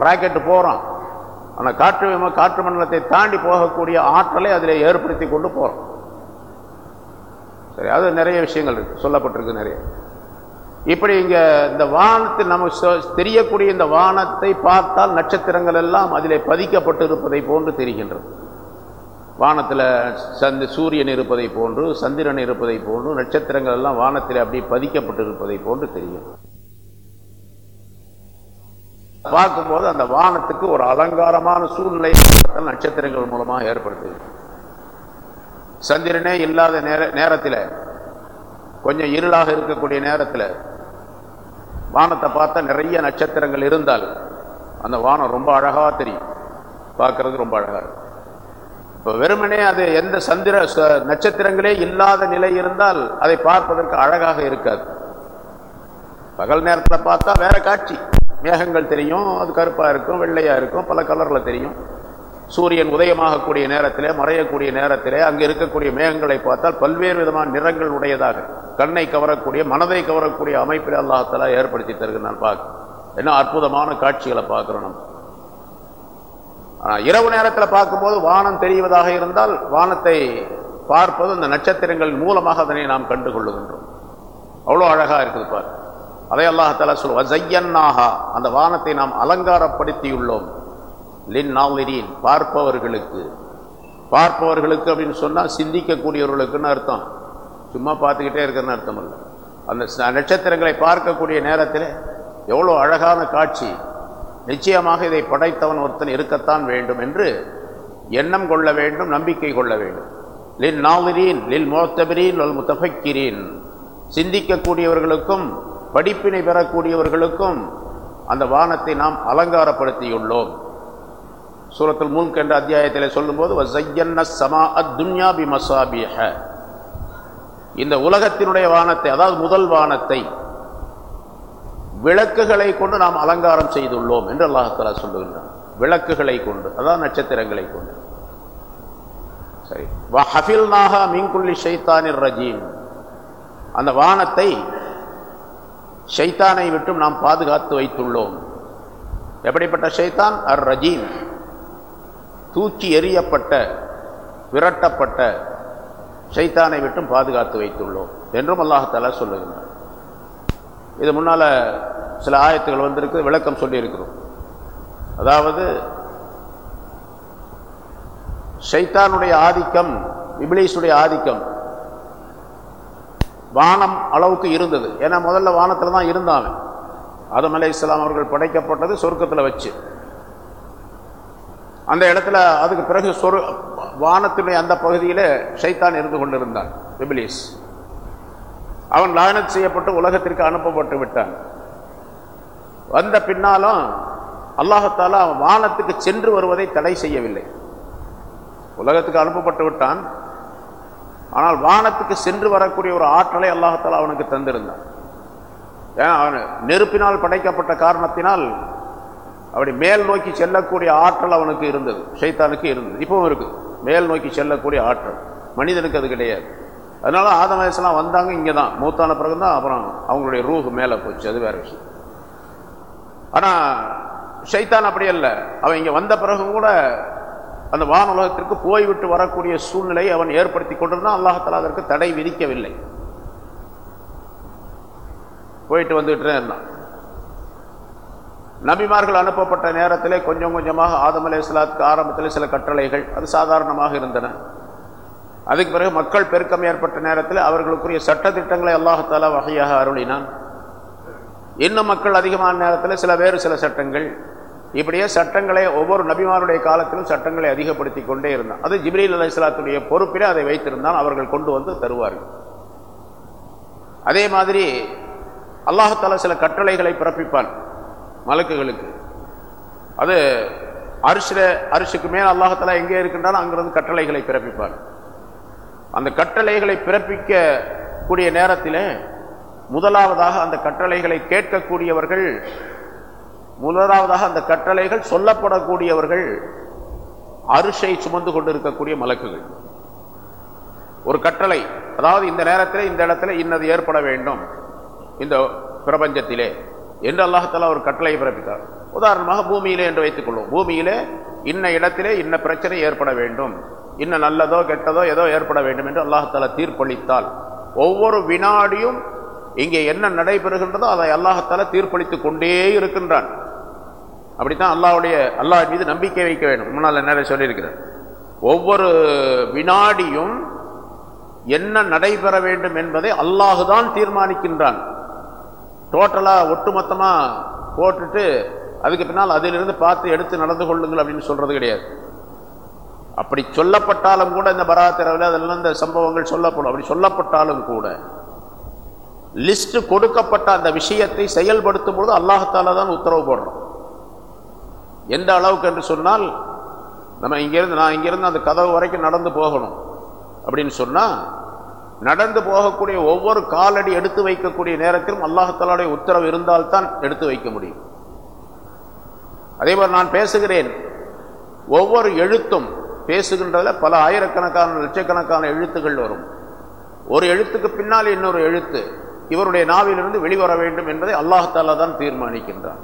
ராக்கெட்டு போகிறோம் ஆனால் காற்று விமா காற்று மண்டலத்தை தாண்டி போகக்கூடிய ஆற்றலை அதில் ஏற்படுத்தி கொண்டு போகிறோம் சரி அது நிறைய விஷயங்கள் இருக்குது சொல்லப்பட்டிருக்கு நிறைய. இப்படி இங்க இந்த வானத்தில் நமக்கு தெரியக்கூடிய இந்த வானத்தை பார்த்தால் நட்சத்திரங்கள் எல்லாம் அதிலே பதிக்கப்பட்டு இருப்பதை போன்று தெரிகின்றது. வானத்தில் சந்த சூரியன் இருப்பதை போன்று சந்திரன் இருப்பதை போன்று நட்சத்திரங்கள் எல்லாம் வானத்தில் அப்படி பதிக்கப்பட்டு இருப்பதை போன்று தெரியும் பார்க்கும்போது அந்த வானத்துக்கு ஒரு அலங்காரமான சூழ்நிலை நட்சத்திரங்கள் மூலமாக ஏற்படுத்துது சந்திரனே இல்லாத நேர நேரத்தில் கொஞ்சம் இருளாக இருக்கக்கூடிய நேரத்தில் வானத்தை பார்த்தா நிறைய நட்சத்திரங்கள் இருந்தால் அந்த வானம் ரொம்ப அழகாக தெரியும். பார்க்கறதுக்கு ரொம்ப அழகா இருக்கும். இப்போ வெறுமனே அது எந்த சந்திர ச- நட்சத்திரங்களே இல்லாத நிலை இருந்தால் அதை பார்ப்பதற்கு அழகாக இருக்காது. பகல் நேரத்தில் பார்த்தா வேற காட்சி. மேகங்கள் தெரியும் அது கருப்பாக இருக்கும் வெள்ளையாக இருக்கும் பல கலரில் தெரியும். சூரியன் உதயமாகக்கூடிய நேரத்திலே மறையக்கூடிய நேரத்திலே அங்கே இருக்கக்கூடிய மேகங்களை பார்த்தால் பல்வேறு விதமான நிறங்கள் உடையதாக கண்ணை கவரக்கூடிய மனதை கவரக்கூடிய அமைப்பில் அல்லாஹாலா ஏற்படுத்தி தருகிறான் பார்க்க என்ன அற்புதமான காட்சிகளை பார்க்கிறோம் நம்ம. ஆனா, இரவு நேரத்தில் பார்க்கும்போது வானம் தெரிவதாக இருந்தால் வானத்தை பார்ப்பது இந்த நட்சத்திரங்கள் மூலமாக அதனை நாம் கண்டு கொள்ளுகின்றோம் அவ்வளோ அழகா இருக்குது பார். அதை அல்லாஹால சொல்லுவா ஜையன்னாஹா அந்த வானத்தை நாம் அலங்காரப்படுத்தியுள்ளோம். லின் நாளிரீன் பார்ப்பவர்களுக்கு. பார்ப்பவர்களுக்கு அப்படின்னு சொன்னால் சிந்திக்கக்கூடியவர்களுக்குன்னு அர்த்தம். சும்மா பார்த்துக்கிட்டே இருக்கிறன்னு அர்த்தம் இல்லை அந்த நட்சத்திரங்களை பார்க்கக்கூடிய நேரத்தில் எவ்வளோ அழகான காட்சி. நிச்சயமாக இதை படைத்தவன் ஒருத்தன் இருக்கத்தான் வேண்டும் என்று எண்ணம் கொள்ள வேண்டும் நம்பிக்கை கொள்ள வேண்டும். லில் நாவிரீன் லில் மோத்தபிரீன் லல் முத்தபக்கிரீன் சிந்திக்கக்கூடியவர்களுக்கும் படிப்பினை பெறக்கூடியவர்களுக்கும் அந்த வானத்தை நாம் அலங்காரப்படுத்தியுள்ளோம். சூரத்தில் முல்க் என்ற அத்தியாயத்தில் சொல்லும்போது சமா ஸமாஅ துன்யா பிமஸாபிஹ." இந்த உலகத்தினுடைய வானத்தை அதாவது முதல் வானத்தை விளக்குகளை கொண்டு நாம் அலங்காரம் செய்துள்ளோம் என்று அல்லாஹாலா சொல்லுகின்றான். விளக்குகளை கொண்டு அதாவது நட்சத்திரங்களை கொண்டு. சரி. ஹஃபில்நாஹா மீன்குள்ளி ஷைத்தானிர் ரஜீம். அந்த வானத்தை ஷைத்தானை விட்டும் நாம் பாதுகாத்து வைத்துள்ளோம். எப்படிப்பட்ட ஷைத்தான்? அர் ரஜீம் தூக்கி எறியப்பட்ட விரட்டப்பட்ட ஷைத்தானை விட்டும் பாதுகாத்து வைத்துள்ளோம் என்றும் அல்லாஹால சொல்லுகின்றார் இது முன்னால சில ஆயத்துகள் வந்திருக்கு விளக்கம் சொல்லியிருக்கிறோம். அதாவது ஷைத்தானுடைய ஆதிக்கம் இபிலீஸுடைய ஆதிக்கம் வானம் அளவுக்கு இருந்தது. ஏன்னா முதல்ல வானத்தில் தான் இருந்தாங்க ஆதம் அலை இஸ்லாம் அவர்கள் படைக்கப்பட்டது சொர்க்கத்தில் வச்சு. அந்த இடத்துல அதுக்கு பிறகு சொரு வானத்தினுடைய அந்த பகுதியில் ஷைத்தான் இருந்து கொண்டிருந்தான் இபிலீஸ். அவன் லாயனத் செய்யப்பட்டு உலகத்திற்கு அனுப்பப்பட்டு விட்டான். வந்த பின்னாலும் அல்லாஹத்தாலா அவன் வானத்துக்கு சென்று வருவதை தடை செய்யவில்லை. உலகத்துக்கு அனுப்பப்பட்டு விட்டான். ஆனால் வானத்துக்கு சென்று வரக்கூடிய ஒரு ஆற்றலை அல்லாஹத்தாலா அவனுக்கு தந்திருந்தான். ஏன்? அவன் நெருப்பினால் படைக்கப்பட்ட காரணத்தினால் அப்படி மேல் நோக்கி செல்லக்கூடிய ஆற்றல் அவனுக்கு இருந்தது. ஷைத்தானுக்கு இருந்தது. இப்பவும் இருக்கு. மேல் நோக்கி செல்லக்கூடிய ஆற்றல். மனிதனுக்கு அது கிடையாது. அதனால ஆதம் வயசுலாம் வந்தாங்க இங்கே தான் மூத்தான பிறகு தான் அப்புறம் அவங்களுடைய ரூஹ் மேலே போச்சு. அது வேற விஷயம். ஆனால் சைத்தான் அப்படி இல்லை அவன் இங்கே வந்த பிறகும் கூட அந்த வானுலகத்திற்கு போய்விட்டு வரக்கூடிய சூழ்நிலையை அவன் ஏற்படுத்தி கொண்டிருந்தான். அல்லாஹாலா அதற்கு தடை விதிக்கவில்லை. போயிட்டு வந்துட்டு இருந்தான். நபிமார்கள் அனுப்பப்பட்ட நேரத்திலே கொஞ்சம் கொஞ்சமாக ஆதம் அலை இஸ்லாத்துக்கு ஆரம்பத்தில் சில கட்டளைகள் அது சாதாரணமாக இருந்தன. அதுக்கு பிறகு மக்கள் பெருக்கம் ஏற்பட்ட நேரத்தில் அவர்களுக்குரிய சட்டத்திட்டங்களை அல்லாஹாலா வகையாக அருளினான். இன்னும் மக்கள் அதிகமான நேரத்தில் சில வேறு சில சட்டங்கள். இப்படியே சட்டங்களை ஒவ்வொரு நபிமாருடைய காலத்திலும் சட்டங்களை அதிகப்படுத்தி கொண்டே இருந்தான். அது ஜிப்ரீல் அலி இஸ்லாத்துடைய பொறுப்பிலே அதை வைத்திருந்தான் அவர்கள் கொண்டு வந்து தருவார்கள். அதே மாதிரி அல்லாஹாலா சில கட்டளைகளை பிறப்பிப்பான். மலக்குகளுக்கு. அது அரிசில அரிசுக்கு மேல் அல்லாஹாலா எங்கே இருக்கின்றாலும் அங்கிருந்து கட்டளைகளை பிறப்பிப்பார். அந்த கட்டளைகளை பிறப்பிக்க கூடிய நேரத்திலே முதலாவதாக அந்த கட்டளைகளை கேட்கக்கூடியவர்கள் முதலாவதாக அந்த கட்டளைகள் சொல்லப்படக்கூடியவர்கள் அரிசை சுமந்து கொண்டிருக்கக்கூடிய மலக்குகள். ஒரு கட்டளை அதாவது இந்த நேரத்தில் இந்த இடத்துல இன்னது ஏற்பட வேண்டும். இந்த பிரபஞ்சத்திலே. என்று அல்லாஹாலா ஒரு கட்டளை பிறப்பித்தார். உதாரணமாக பூமியிலே என்று வைத்துக் கொள்வோம் பூமியிலே இன்ன இடத்திலே இன்ன பிரச்சனை ஏற்பட வேண்டும். இன்ன நல்லதோ கெட்டதோ ஏதோ ஏற்பட வேண்டும் என்று அல்லாஹாலா தீர்ப்பளித்தால். ஒவ்வொரு வினாடியும் இங்கே என்ன நடைபெறுகின்றதோ அதை அல்லாஹால தீர்ப்பளித்துக் கொண்டே இருக்கின்றான். அப்படித்தான் அல்லாஹ்வுடைய அல்லாஹ் மீது நம்பிக்கை வைக்க வேண்டும். முன்னால் நிறைய சொல்லியிருக்கிறேன். ஒவ்வொரு வினாடியும் என்ன நடைபெற வேண்டும் என்பதை அல்லாஹுதான் தீர்மானிக்கின்றான். டோட்டலாக ஒட்டுமொத்தமாக போட்டுட்டு அதுக்கு பின்னால் அதிலிருந்து பார்த்து எடுத்து நடந்து கொள்ளுங்கள் அப்படின்னு சொல்றது கிடையாது. அப்படி சொல்லப்பட்டாலும் கூட இந்த பராத்திரவில் அதெல்லாம் இந்த சம்பவங்கள் சொல்லப்படும். அப்படி சொல்லப்பட்டாலும் கூட லிஸ்ட் கொடுக்கப்பட்ட அந்த விஷயத்தை செயல்படுத்தும் பொழுது அல்லாஹால தான் உத்தரவு போடுறோம் எந்த அளவுக்கு என்று சொன்னால் நம்ம இங்கிருந்து நான் இங்கிருந்து அந்த கதவு வரைக்கும் நடந்து போகணும் அப்படின்னு சொன்னால் நடந்து போகக்கூடிய ஒவ்வொரு காலடி எடுத்து வைக்கக்கூடிய நேரத்திலும் அல்லாஹாலுடைய உத்தரவு இருந்தால்தான் எடுத்து வைக்க முடியும். அதே மாதிரி நான் பேசுகிறேன். ஒவ்வொரு எழுத்தும் பேசுகின்றதுல பல ஆயிரக்கணக்கான லட்சக்கணக்கான எழுத்துகள் வரும். ஒரு எழுத்துக்கு பின்னால் இன்னொரு எழுத்து இவருடைய நாவிலிருந்து வெளிவர வேண்டும் என்பதை அல்லாஹாலா தான் தீர்மானிக்கின்றான்.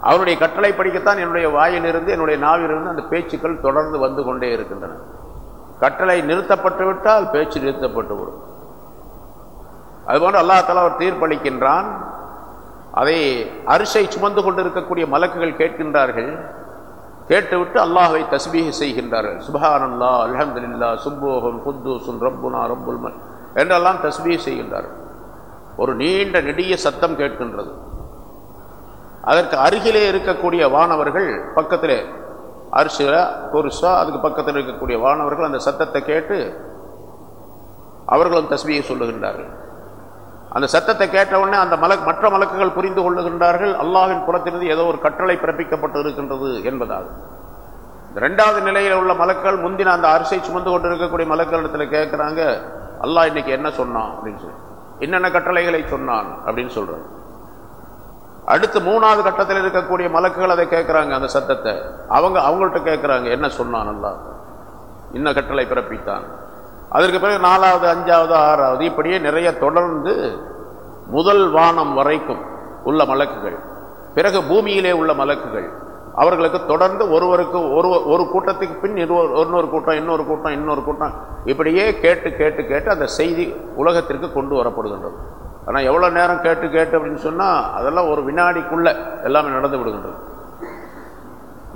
அவருடைய கட்டளை படிக்கத்தான் என்னுடைய வாயிலிருந்து என்னுடைய நாவிலிருந்து அந்த பேச்சுக்கள் தொடர்ந்து வந்து கொண்டே இருக்கின்றன. கட்டளை நிறுத்தப்பட்டு விட்டால் பேச்சு நிறுத்தப்பட்டு விடும் அதுபோன்று அல்லாஹால அவர் தீர்ப்பளிக்கின்றான். அதை அரிசை சுமந்து கொண்டிருக்கக்கூடிய மலக்குகள் கேட்கின்றார்கள். கேட்டுவிட்டு அல்லாஹை தஸ்பீக செய்கின்றார்கள். சுபஹானல்லா அலமதுல்லா சுப்போகன் குந்தூசுன் ரப்புனா ரப்புல்மன் என்றெல்லாம் தஸ்பீக செய்கின்றார்கள். ஒரு நீண்ட நெடிய சத்தம் கேட்கின்றது. அதற்கு அருகிலே இருக்கக்கூடிய வானவர்கள் பக்கத்திலே அரிசியில் பொருசா அதுக்கு பக்கத்தில் இருக்கக்கூடிய வானவர்கள் அந்த சத்தத்தை கேட்டு அவர்களும் தஸ்மியை சொல்லுகின்றார்கள். அந்த சத்தத்தை கேட்டவுடனே அந்த மலக் மற்ற மலக்குகள் புரிந்து கொள்ளுகின்றார்கள். அல்லாஹின் புறத்திலிருந்து ஏதோ ஒரு கட்டளை பிறப்பிக்கப்பட்டு இருக்கின்றது என்பதாக ரெண்டாவது நிலையில் உள்ள மலக்கள் முந்தின அந்த அரிசை சுமந்து கொண்டு இருக்கக்கூடிய மலக்களிடத்தில் கேட்குறாங்க அல்லாஹ் இன்னைக்கு என்ன சொன்னான்? அப்படின்னு சொல்லி. என்னென்ன கட்டளைகளை சொன்னான்? அப்படின்னு சொல்றாங்க. அடுத்து மூணாவது கட்டத்தில் இருக்கக்கூடிய மலக்குகள் அதை கேட்குறாங்க அந்த சத்தத்தை. அவங்க அவங்கள்ட்ட கேட்குறாங்க என்ன சொன்னான் நல்லா? இன்ன கட்டளை பிறப்பித்தான். அதற்கு பிறகு நாலாவது அஞ்சாவது ஆறாவது இப்படியே நிறைய தொடர்ந்து முதல் வானம் வரைக்கும் உள்ள மலக்குகள். பிறகு பூமியிலே உள்ள மலக்குகள். அவர்களுக்கு தொடர்ந்து ஒருவருக்கு ஒரு ஒரு கூட்டத்துக்கு பின் இன்னொரு கூட்டம் இன்னொரு கூட்டம் இன்னொரு கூட்டம். இப்படியே கேட்டு கேட்டு கேட்டு அந்த செய்தி உலகத்திற்கு கொண்டு வரப்படுகின்றது. ஆனால் எவ்வளோ நேரம் கேட்டு கேட்டு அப்படின்னு சொன்னால் அதெல்லாம் ஒரு வினாடிக்குள்ளே எல்லாமே நடந்து விடுகின்றது.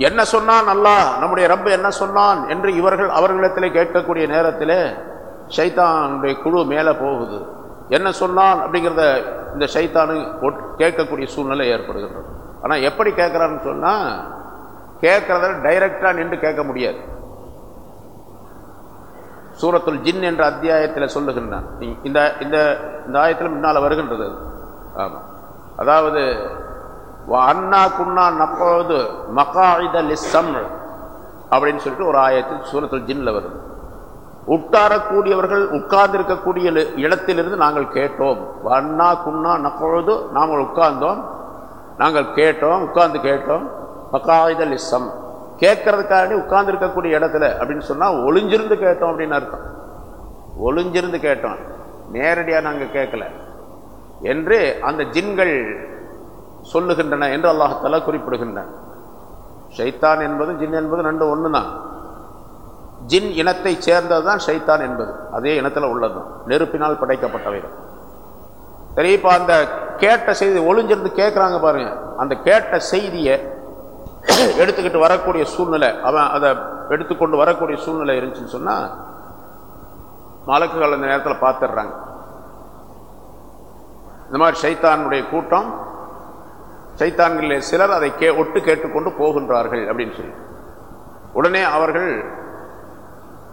என்ன சொன்னான் அல்லா நம்முடைய ரப்ப என்ன சொன்னான் என்று இவர்கள் அவர்களிடத்திலே கேட்கக்கூடிய நேரத்தில் சைத்தானுடைய குழு மேலே போகுது. என்ன சொன்னான் அப்படிங்கிறத இந்த சைத்தானு கேட்கக்கூடிய சூழ்நிலை ஏற்படுகின்றது. ஆனால் எப்படி கேட்குறான்னு சொன்னால் கேட்குறத டைரெக்டாக நின்று கேட்க முடியாது. சூரத்துல் ஜின் என்ற அத்தியாயத்தில் சொல்லுகின்றான். இந்த இந்த இந்த ஆயத்தில் முன்னால் வருகின்றது ஆமாம் அதாவது அண்ணா குன்னா நப்போது மகாயுத லிஸ்ஸம் அப்படின்னு சொல்லிட்டு ஒரு ஆயத்தில் சூரத்துல் ஜின்ல வருது. உட்காரக்கூடியவர்கள் உட்கார்ந்து இருக்கக்கூடிய இடத்திலிருந்து நாங்கள் கேட்டோம். அண்ணா குன்னா நப்பொழுது நாங்கள் உட்கார்ந்தோம். நாங்கள் கேட்டோம் உட்கார்ந்து கேட்டோம். மகாயுத லிஸ்ஸம் கேட்கறதுக்காண்டி உட்கார்ந்து இருக்கக்கூடிய இடத்துல அப்படின்னு சொன்னால் ஒளிஞ்சிருந்து கேட்டோம் அப்படின்னு அர்த்தம். ஒளிஞ்சிருந்து கேட்டோம். நேரடியாக நாங்கள் கேட்கல. என்று அந்த ஜின்கள் சொல்லுகின்றன என்று அல்லாஹத்தால குறிப்பிடுகின்றன. ஷைத்தான் என்பது ஜின் என்பது ரெண்டு ஒன்று தான் ஜின் இனத்தை சேர்ந்தது தான் ஷைத்தான் என்பது. அதே இனத்தில் உள்ளது நெருப்பினால் படைக்கப்பட்டவை சரி இப்போ அந்த கேட்ட செய்தி ஒளிஞ்சிருந்து கேட்குறாங்க பாருங்க. அந்த கேட்ட செய்தியை எடுத்துக்கிட்டு வரக்கூடிய சூழ்நிலை அவன் அதை எடுத்துக்கொண்டு வரக்கூடிய சூழ்நிலை இருந்துச்சுன்னு சொன்னால் மலக்குகள் அந்த நேரத்தில் பார்த்துடுறாங்க. இந்த மாதிரி சைத்தானுடைய கூட்டம் சைத்தான்களிலே சிலர் அதை கே ஒட்டு கேட்டுக்கொண்டு போகின்றார்கள் அப்படின்னு சொல்லி. உடனே அவர்கள்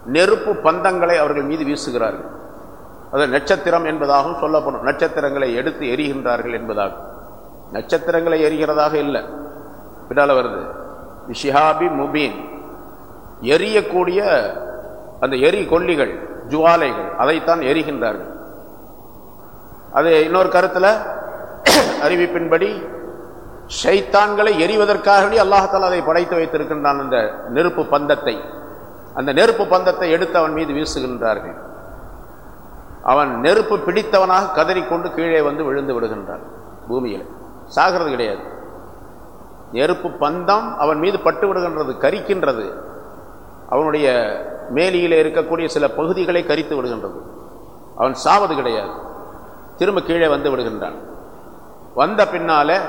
நெருப்பு பந்தங்களை அவர்கள் மீது வீசுகிறார்கள். அது நட்சத்திரம் என்பதாகவும் சொல்லப்படும். நட்சத்திரங்களை எடுத்து எரிகின்றார்கள் என்பதாகும் நட்சத்திரங்களை எரிகிறதாக இல்லை. பின்னால் வருது. ஷிஹாபி முபீன். எரியக்கூடிய அந்த எரி கொல்லிகள் ஜுவாலைகள் அதைத்தான் எரிகின்றார்கள். அது இன்னொரு கருத்தில் அறிவிப்பின்படி ஷைத்தான்களை எரிவதற்காகவே அல்லாஹால அதை படைத்து வைத்திருக்கின்றான். அந்த நெருப்பு பந்தத்தை. அந்த நெருப்பு பந்தத்தை எடுத்து அவன் மீது வீசுகின்றார்கள். அவன் நெருப்பு பிடித்தவனாக கதறிக்கொண்டு கீழே வந்து விழுந்து விடுகின்றான். பூமியில். சாகிறது கிடையாது. நெருப்பு பந்தம் அவன் மீது பட்டு விடுகின்றது கரிக்கின்றது. அவனுடைய மேலியில் இருக்கக்கூடிய சில பகுதிகளை கரித்து விடுகின்றது. அவன் சாவது கிடையாது. திரும்ப கீழே வந்து விடுகின்றான். வந்த பின்னால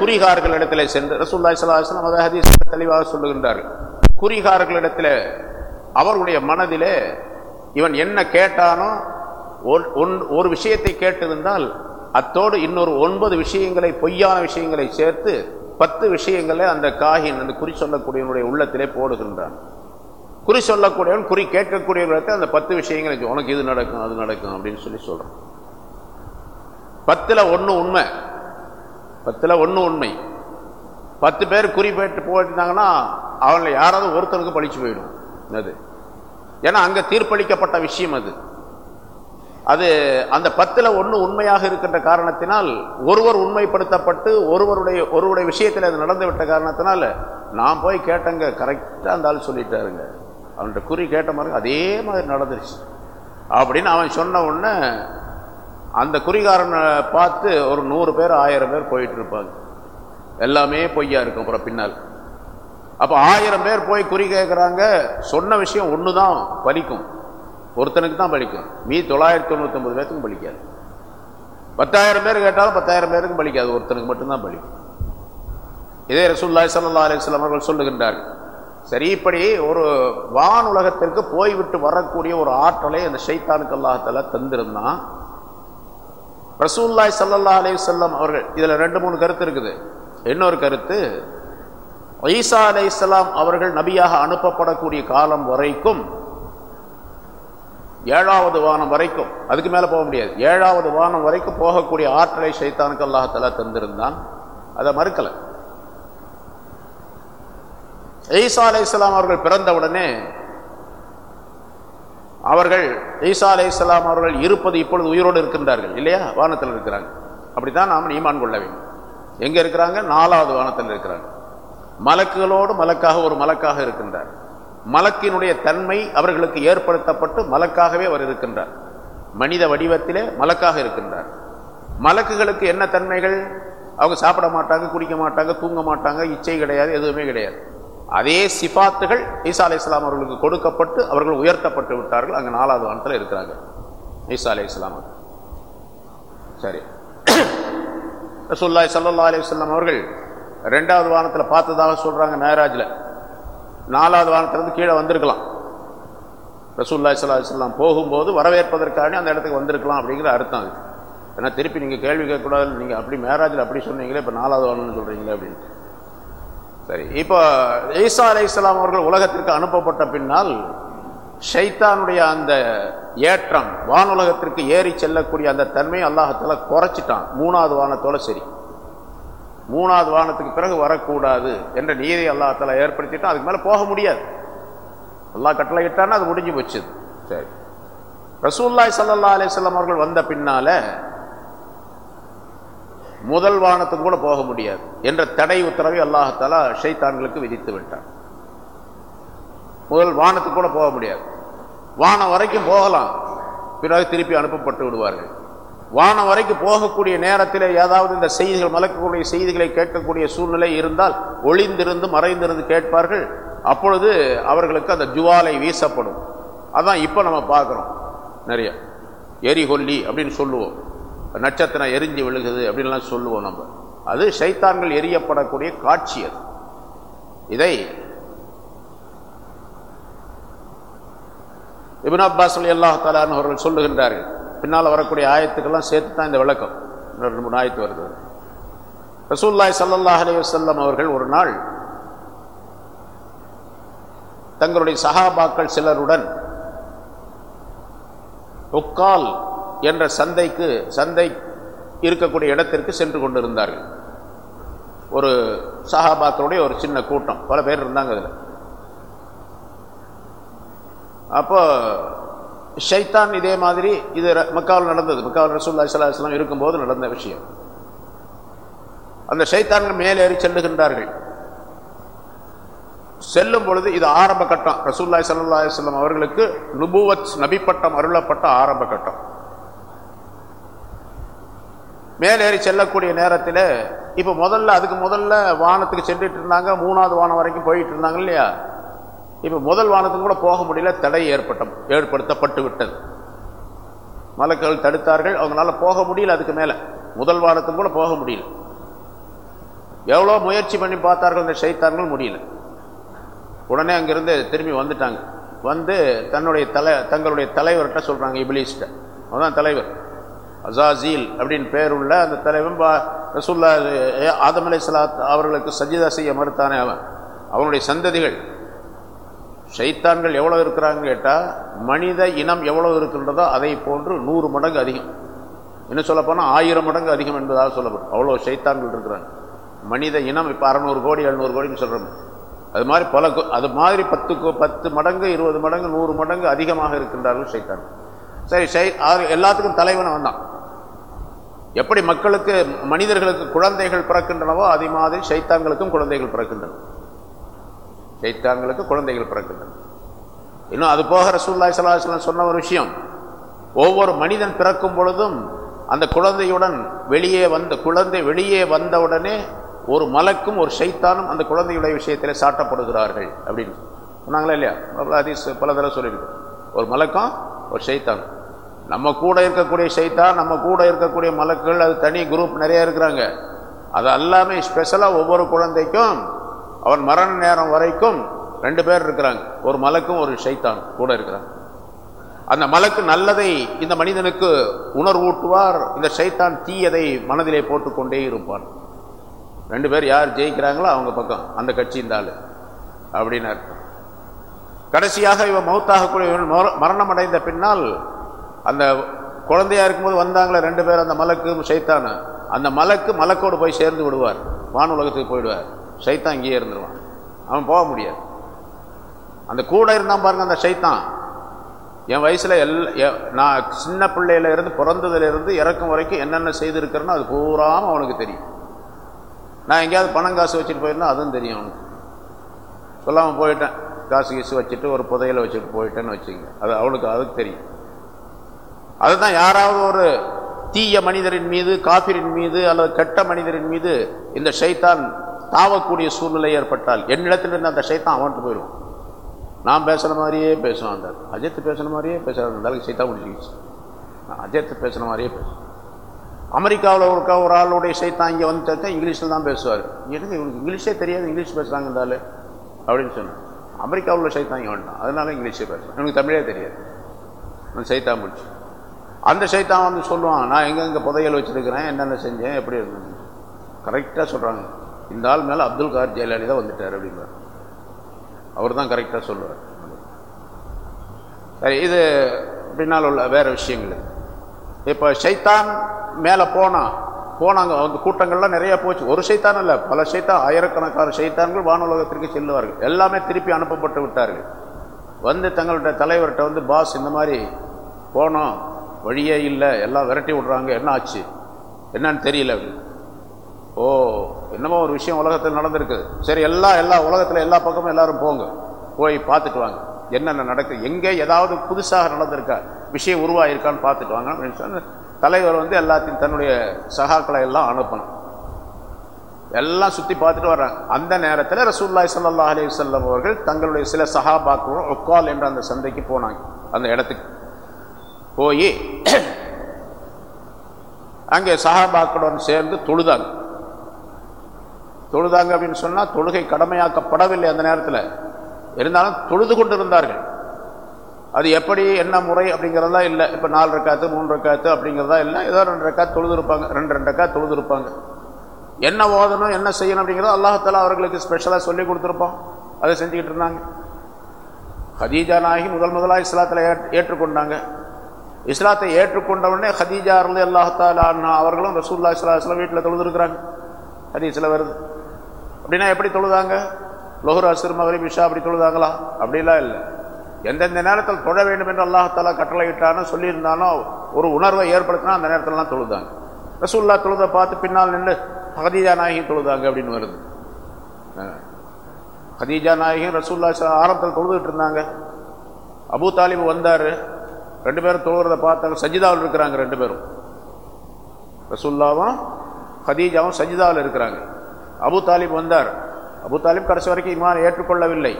குறிகார்களிடத்தில் சென்று ரசூல்லாய் சலாஹம் அதை ஹதீஸ் தெளிவாக சொல்லுகின்றார்கள் குறிகார்களிடத்தில் அவர்களுடைய மனதிலே இவன் என்ன கேட்டானோ ஒன்- ஒரு விஷயத்தை கேட்டிருந்தால் அத்தோடு இன்னொரு ஒன்பது விஷயங்களை பொய்யான விஷயங்களை சேர்த்து பத்து விஷயங்களை அந்த காகின் அந்த குறி சொல்லக்கூடியவனுடைய உள்ளத்திலே போடுகின்றான். குறி சொல்லக்கூடியவன் குறி கேட்கக்கூடியவர்களுக்கு அந்த பத்து விஷயங்களை உனக்கு இது நடக்கும் அது நடக்கும் அப்படின்னு சொல்லி சொல்றான். பத்துல ஒண்ணு உண்மை. பத்துல ஒண்ணு உண்மை. பத்து பேர் குறி போயிட்டு போயிருந்தாங்கன்னா அவங்கள யாராவது ஒருத்தனுக்கு பழிச்சு போயிடும். அது ஏன்னா அங்க தீர்ப்பளிக்கப்பட்ட விஷயம் அது. அது அந்த பத்தில் ஒன்று உண்மையாக இருக்கின்ற காரணத்தினால் ஒருவர் உண்மைப்படுத்தப்பட்டு ஒருவருடைய ஒருவருடைய விஷயத்தில் அது நடந்து விட்ட காரணத்தினால் நான் போய் கேட்டங்க கரெக்டாக அந்த ஆள் சொல்லிட்டாருங்க. அவன்கிட்ட குறி கேட்ட மாதிரி அதே மாதிரி நடந்துருச்சு. அப்படின்னு அவன் சொன்ன உடனே அந்த குறிகாரனை பார்த்து ஒரு நூறு பேர் ஆயிரம் பேர் போயிட்டு இருப்பாங்க எல்லாமே பொய்யா இருக்கும் அப்புறம் பின்னால். அப்போ ஆயிரம் பேர் போய் குறி கேட்குறாங்க சொன்ன விஷயம் ஒன்று தான் பலிக்கும். ஒருத்தனுக்கு தான் பலிக்கும். மீ தொள்ளாயிரத்தி தொண்ணூத்தொம்பது பேருக்கும் பலிக்காது. பத்தாயிரம் பேர் கேட்டாலும் பத்தாயிரம் பேருக்கும் பலிக்காது. ஒருத்தனுக்கு மட்டும்தான் பலிக்கும் இதே ரசூல்லாய் சல்லா அலிஸ்லாம் அவர்கள் சொல்லுகின்றார்கள். சரி இப்படி ஒரு வான் உலகத்திற்கு போய்விட்டு வரக்கூடிய ஒரு ஆற்றலை அந்த ஷைத்தானுக்கு அல்லாஹால தந்திருந்தான் ரசூல்லாய் சல்லல்லா அலே செல்லம் அவர்கள் இதுல ரெண்டு மூணு கருத்து இருக்குது. இன்னொரு கருத்து ஈசா அலைஹிஸ்ஸலாம் அவர்கள் நபியாக அனுப்பப்படக்கூடிய காலம் வரைக்கும் ஏழாவது வானம் வரைக்கும் அதுக்கு மேல போக முடியாது. ஏழாவது வானம் வரைக்கும் போகக்கூடிய ஆற்றலை சைத்தானுக்கு அல்லாஹலா தந்திருந்தான். அதை மறுக்கலை. ஈசா அலைஹிஸ்ஸலாம் அவர்கள் பிறந்தவுடனே அவர்கள் ஈசா அலைஹிஸ்ஸலாம் அவர்கள் இருப்பது இப்பொழுது உயிரோடு இருக்கின்றார்கள். இல்லையா? வானத்தில் இருக்கிறாங்க. அப்படித்தான் நாம் ஈமான் கொள்ள வேண்டும். எங்க இருக்கிறாங்க? நாலாவது வானத்தில் இருக்கிறாங்க. மலக்குகளோடு மலக்காக ஒரு மலக்காக இருக்கின்றார் மலக்கினுடைய தன்மை அவர்களுக்கு ஏற்படுத்தப்பட்டு மலக்காகவே அவர் இருக்கின்றார். மனித வடிவத்திலே மலக்காக இருக்கின்றார். மலக்குகளுக்கு என்ன தன்மைகள்? அவங்க சாப்பிட மாட்டாங்க குடிக்க மாட்டாங்க தூங்க மாட்டாங்க இச்சை கிடையாது எதுவுமே கிடையாது. அதே சிபாத்துகள் ஈசா அலை இஸ்லாம் அவர்களுக்கு கொடுக்கப்பட்டு அவர்கள் உயர்த்தப்பட்டு விட்டார்கள். அங்கே நாலாவது வானத்தில் இருக்கிறாங்க. ஈசா அலை இஸ்லாம் சரி. ரசூல்லாய் சல்லா அலி வல்லம் அவர்கள் ரெண்டாவது வானத்தில் பார்த்ததாக சொல்கிறாங்க மேராஜில். நாலாவது வானத்திலிருந்து கீழே வந்திருக்கலாம். ரசூல்லா சல்லா போகும்போது வரவேற்பதற்காக அந்த இடத்துக்கு வந்திருக்கலாம் அப்படிங்கிற அர்த்தம் அது. ஏன்னா திருப்பி நீங்கள் கேள்வி கேட்கக்கூடாது நீங்கள் அப்படி மேராஜில் அப்படி சொன்னீங்களே இப்போ நாலாவது வானம்னு சொல்கிறீங்களே அப்படின்ட்டு. சரி இப்போ ஈசா அலை இஸ்லாம் அவர்கள் உலகத்திற்கு அனுப்பப்பட்ட பின்னால் ஷைத்தானுடைய அந்த ஏற்றம் வானுலகத்திற்கு ஏறி செல்லக்கூடிய அந்த தன்மை அல்லாஹத்தில் குறைச்சிட்டான். மூணாவது வானத்தோட சரி. மூணாவது வானத்துக்கு பிறகு வரக்கூடாது என்ற நீரை அல்லாஹத்தால ஏற்படுத்திட்டான். அதுக்கு மேல போக முடியாது. அல்லாஹ் கட்டளை இட்டான்னா அது முடிஞ்சு போச்சு. சரி. ரசூல்லாய் சல்லா அலிஸ்லாம் அவர்கள் வந்த பின்னால முதல் வானத்துக்கு கூட போக முடியாது என்ற தடை உத்தரவை அல்லாஹாலா ஷைத்தான்களுக்கு விதித்து விட்டான். முதல் வானத்துக்கு கூட போக முடியாது. வானம் வரைக்கும் போகலாம். பிறகு திருப்பி அனுப்பப்பட்டு விடுவார்கள். வானம் வரைக்கும் போகக்கூடிய நேரத்தில் ஏதாவது இந்த செய்திகள் மலக்கக்கூடிய செய்திகளை கேட்கக்கூடிய சூழ்நிலை இருந்தால் ஒளிந்திருந்து மறைந்திருந்து கேட்பார்கள். அப்பொழுது அவர்களுக்கு அந்த ஜுவாலை வீசப்படும். அதான் இப்போ நம்ம பார்க்குறோம். நிறைய. எரிகொல்லி அப்படின்னு சொல்லுவோம். நட்சத்திரம் எரிஞ்சு விழுகுது அப்படின்லாம் சொல்லுவோம் நம்ம. அது சைத்தான்கள் எரியப்படக்கூடிய காட்சி அது. இதை இபின் அப்பாஸ் அலி அல்லாஹ் அவர்கள் சொல்லுகின்றார்கள். பின்னால் வரக்கூடிய ஆயத்துக்கெல்லாம் சேர்த்து தான் இந்த விளக்கம். ரெண்டு மூணு ஆயத்து வருது. ரசூல்லாய் சல்லல்லாஹ் அலி வல்லம் அவர்கள் ஒரு நாள் தங்களுடைய சஹாபாக்கள் சிலருடன் ஒக்கால் என்ற சந்தைக்கு சந்தை இருக்கக்கூடிய இடத்திற்கு சென்று கொண்டிருந்தார்கள். ஒரு சஹாபாக்களுடைய ஒரு சின்ன கூட்டம். பல பேர் இருந்தாங்க அதில். அப்போ ஷைத்தான் இதே மாதிரி இது மக்காவில் நடந்தது. மக்காவில் ரசூல்லா சலாஹ்லாம் இருக்கும்போது நடந்த விஷயம். அந்த ஷைத்தான்கள் மேலேறி செல்லுகின்றார்கள். செல்லும் பொழுது இது ஆரம்ப கட்டம். ரசூல்லாய் சல்லாஹ் சொல்லம் அவர்களுக்கு நுபுவத் நபிப்பட்டம் அருளப்பட்ட ஆரம்ப கட்டம். மேலேறி செல்லக்கூடிய நேரத்தில் இப்போ முதல்ல அதுக்கு முதல்ல வானத்துக்கு சென்றுட்டு இருந்தாங்க மூணாவது வானம் வரைக்கும் போயிட்டு இருந்தாங்க இல்லையா? இப்போ முதல் வானத்துக்கு கூட போக முடியல தடை ஏற்பட்ட ஏற்படுத்தப்பட்டு விட்டது. மலக்கள் தடுத்தார்கள் அவங்களால போக முடியல அதுக்கு மேலே. முதல் வானத்துக்கு கூட போக முடியல. எவ்வளோ முயற்சி பண்ணி பார்த்தார்கள் இந்த சைத்தான்கள் முடியல. உடனே அங்கிருந்து திரும்பி வந்துட்டாங்க. வந்து தன்னுடைய தலை தங்களுடைய தலைவர்கிட்ட சொல்கிறாங்க இபிலிஸ்ட்ட அவதான் தலைவர். அசாசீல் அப்படின்னு பேர் உள்ள அந்த தலைவன் ரசூல்லா ஆதம் அலை சலாத் அவர்களுக்கு சஜிதா செய்ய மறுத்தானே அவன். அவனுடைய சந்ததிகள் ஷைத்தான்கள் எவ்வளோ இருக்கிறாங்கன்னு கேட்டால் மனித இனம் எவ்வளோ இருக்கின்றதோ அதை போன்று நூறு மடங்கு அதிகம். இன்னும் சொல்லப்போனால் ஆயிரம் மடங்கு அதிகம் என்பதாக சொல்லப்படும். அவ்வளோ சைத்தான்கள் இருக்கிறாங்க. மனித இனம் இப்போ அறநூறு கோடி எழுநூறு கோடின்னு சொல்கிறோம் அது மாதிரி பல அது மாதிரி பத்து பத்து மடங்கு இருபது மடங்கு நூறு மடங்கு அதிகமாக இருக்கின்றார்கள் ஷைத்தான் சரி ஷை எல்லாத்துக்கும் தலைவன் வந்தான் எப்படி மக்களுக்கு மனிதர்களுக்கு குழந்தைகள் பிறக்கின்றனவோ அதே மாதிரி சைத்தான்களுக்கும் குழந்தைகள் பிறக்கின்றன. சைத்தான்களுக்கு குழந்தைகள் பிறக்கின்றன. இன்னும் அது போக ரசூல்லாய் சலாஹலம் சொன்ன ஒரு விஷயம். ஒவ்வொரு மனிதன் பிறக்கும் பொழுதும் அந்த குழந்தையுடன் வெளியே வந்த குழந்தை வெளியே வந்தவுடனே ஒரு மலக்கும் ஒரு சைத்தானும் அந்த குழந்தையுடைய விஷயத்தில் சாட்டப்படுகிறார்கள் அப்படின்னு. சொன்னாங்களா இல்லையா? அதீஸ் பல தடவை சொல்லியிருக்கோம். ஒரு மலக்கம் ஒரு சைத்தான். நம்ம கூட இருக்கக்கூடிய சைத்தான் நம்ம கூட இருக்கக்கூடிய மலக்குகள் அது தனி குரூப் நிறையா இருக்கிறாங்க. அது எல்லாமே ஸ்பெஷலாக ஒவ்வொரு குழந்தைக்கும் அவன் மரண நேரம் வரைக்கும் ரெண்டு பேர் இருக்கிறாங்க. ஒரு மலக்கும் ஒரு சைத்தான் கூட இருக்கிறாங்க. அந்த மலக்கு நல்லதை இந்த மனிதனுக்கு உணர்வூட்டுவார். இந்த சைத்தான் தீயதை மனதிலே போட்டுக்கொண்டே இருப்பான். ரெண்டு பேர் யார் ஜெயிக்கிறாங்களோ அவங்க பக்கம் அந்த கட்சி இந்த ஆள். அப்படின்னு அர்த்தம். கடைசியாக இவன் மௌத்தாகக்கூடிய மரணம் அடைந்த பின்னால் அந்த குழந்தையா இருக்கும்போது வந்தாங்களே ரெண்டு பேர் அந்த மலக்கு சைத்தான அந்த மலக்கு மலக்கோடு போய் சேர்ந்து விடுவார். வானுலகத்துக்கு போயிடுவார். சைத்தான் இங்கேயே இருந்துருவான். அவன் போக முடியாது. அந்த கூட இருந்தான் பாருங்க அந்த சைத்தான். என் வயசில் எல் நான் சின்ன பிள்ளையிலேருந்து பிறந்ததுலேருந்து இறக்கும் வரைக்கும் என்னென்ன செய்திருக்கிறேன்னு அது பூராமல் அவனுக்கு தெரியும். நான் எங்கேயாவது பணம் காசு வச்சுட்டு போயிருந்தா அதுவும் தெரியும் அவனுக்கு. சொல்லாமல் போயிட்டேன். காசு கீசு வச்சுட்டு ஒரு புதையில வச்சுட்டு போயிட்டேன்னு வச்சுங்க அது அவனுக்கு அதுக்கு தெரியும். அதுதான் யாராவது ஒரு தீய மனிதரின் மீது காபிரின் மீது அல்லது கெட்ட மனிதரின் மீது இந்த ஷைத்தான் தாவக்கூடிய சூழ்நிலை ஏற்பட்டால் என்னிடத்திலிருந்து அந்த சைத்தான் அவன்ட்டு போயிடும் நான் பேசுகிற மாதிரியே பேசுவான் அந்த அஜித் பேசுகிற மாதிரியே பேசுகிறான் அந்த அளவுக்கு சைத்தா முடிச்சுக்கிச்சு நான் அஜித் பேசுகிற மாதிரியே பேசுவேன் அமெரிக்காவில் ஒரு ஒரு ஆளுடைய சைத்தான் இங்கே வந்து இங்கிலீஷில் தான் பேசுவார். எனக்கு இவனுக்கு இங்கிலீஷே தெரியாது இங்கிலீஷ் பேசுகிறாங்க இருந்தாலே அப்படின்னு சொன்னேன். அமெரிக்காவில் சைத்தான் இங்கே வேண்டாம் அதனால இங்கிலீஷே பேசுவேன் எனக்கு தமிழே தெரியாது. நான் சைத்தான் முடிச்சு. அந்த சைத்தான் வந்து சொல்லுவான் நான் எங்கெங்கே புதையல் வச்சுருக்கிறேன் என்னென்ன செஞ்சேன் எப்படி இருந்தது கரெக்டாக சொல்கிறாங்க இந்த ஆள் மேலே அப்துல் கார் ஜெயலலிதா தான் வந்துட்டார் அப்படின்றார் அவர் தான் கரெக்டாக சொல்லுவார். சரி இது பின்னால் உள்ள வேறு விஷயங்கள். இப்போ சைத்தான் மேலே போனான் போனாங்க அந்த கூட்டங்கள்லாம் நிறைய போச்சு. ஒரு சைத்தான் இல்லை பல சைத்தான் ஆயிரக்கணக்கான சைத்தான்கள் வானுலகத்திற்கு செல்லுவார்கள். எல்லாமே திருப்பி அனுப்பப்பட்டு விட்டார்கள். வந்து தங்களுடைய தலைவர்கிட்ட வந்து பாஸ் இந்த மாதிரி போனோம் வழியே இல்லை எல்லாம் விரட்டி விட்றாங்க என்ன ஆச்சு? என்னன்னு தெரியல. ஓ என்னமோ ஒரு விஷயம் உலகத்தில் நடந்திருக்குது சரி எல்லா எல்லா உலகத்தில் எல்லா பக்கமும் எல்லாரும் போங்க. போய் பார்த்துட்டு வாங்க. என்னென்ன நடக்குது எங்கே ஏதாவது புதுசாக நடந்திருக்கா விஷயம் உருவாயிருக்கான்னு பார்த்துட்டு வாங்க அப்படின்னு சொன்ன தலைவர் வந்து எல்லாத்தையும் தன்னுடைய சகாக்களை எல்லாம் அனுப்பணும். எல்லாம் சுற்றி பார்த்துட்டு வர்றாங்க. அந்த நேரத்தில் ரசூல்லாய் சல்லா அலி வல்லம் அவர்கள் தங்களுடைய சில சஹாபாக்களும் ஒக்கால் என்ற அந்த சந்தைக்கு போனாங்க. அந்த இடத்துக்கு போய் அங்கே சஹாபாக்களுடன் சேர்ந்து தொழுதாங்க. தொழுதாங்க அப்படின்னு சொன்னால் தொழுகை கடமையாக்கப்படவில்லை அந்த நேரத்தில். இருந்தாலும் தொழுது கொண்டு இருந்தார்கள் அது எப்படி என்ன முறை அப்படிங்கிறதா இல்லை. இப்போ நாலு ரக்காத்து மூணு ரக்காத்து அப்படிங்கிறதா இல்லை. ஏதோ ரெண்டு ரக்காத்து தொழுது இருப்பாங்க ரெண்டு ரெண்டு ரக்கா தொழுது இருப்பாங்க என்ன ஓதணும் என்ன செய்யணும் அப்படிங்கிறத அல்லாஹாலா அவர்களுக்கு ஸ்பெஷலாக சொல்லி கொடுத்துருப்போம் அதை செஞ்சுக்கிட்டு இருந்தாங்க. ஹதீஜா நாயகி முதல் முதலாக இஸ்லாத்தில் ஏற்றுக்கொண்டாங்க. இஸ்லாத்தை ஏற்றுக்கொண்டவுடனே ஹதீஜா இருந்து அல்லாஹாலா அவர்களும் ரசூல்லா இஸ்லாஸ்லாம் வீட்டில் தொழுதுருக்குறாங்க. ஹதீஸில் வருது. அப்படின்னா எப்படி தொழுதாங்க? லோஹர் அசுர் மகரி இஷா அப்படி தொழுதாங்களா? அப்படிலாம் இல்லை. எந்தெந்த நேரத்தில் தொழ வேண்டும் என்று அல்லாஹாலா கட்டளையிட்டானோ சொல்லியிருந்தானோ ஒரு உணர்வை ஏற்படுத்தினா அந்த நேரத்திலலாம் தொழுதாங்க. ரசூல்லா தொழுதை பார்த்து பின்னால் நின்று ஹதீஜா நாயகி தொழுதாங்க அப்படின்னு வருது. ஹதீஜா நாயகி ரசூல்லா ஆரம்பத்தில் தொழுதுகிட்டு இருந்தாங்க. அபு தாலிப் வந்தார். ரெண்டு பேரும் தொழுகிறத பார்த்தாங்க. சஜிதாவில் இருக்கிறாங்க ரெண்டு பேரும். ரசுல்லாவும் ஹதீஜாவும் சஜிதாவில் இருக்கிறாங்க. அபு தாலிப் வந்தார். அபு தாலிப் கடைசி வரைக்கும் இமான் ஏற்றுக்கொள்ளவில்லை.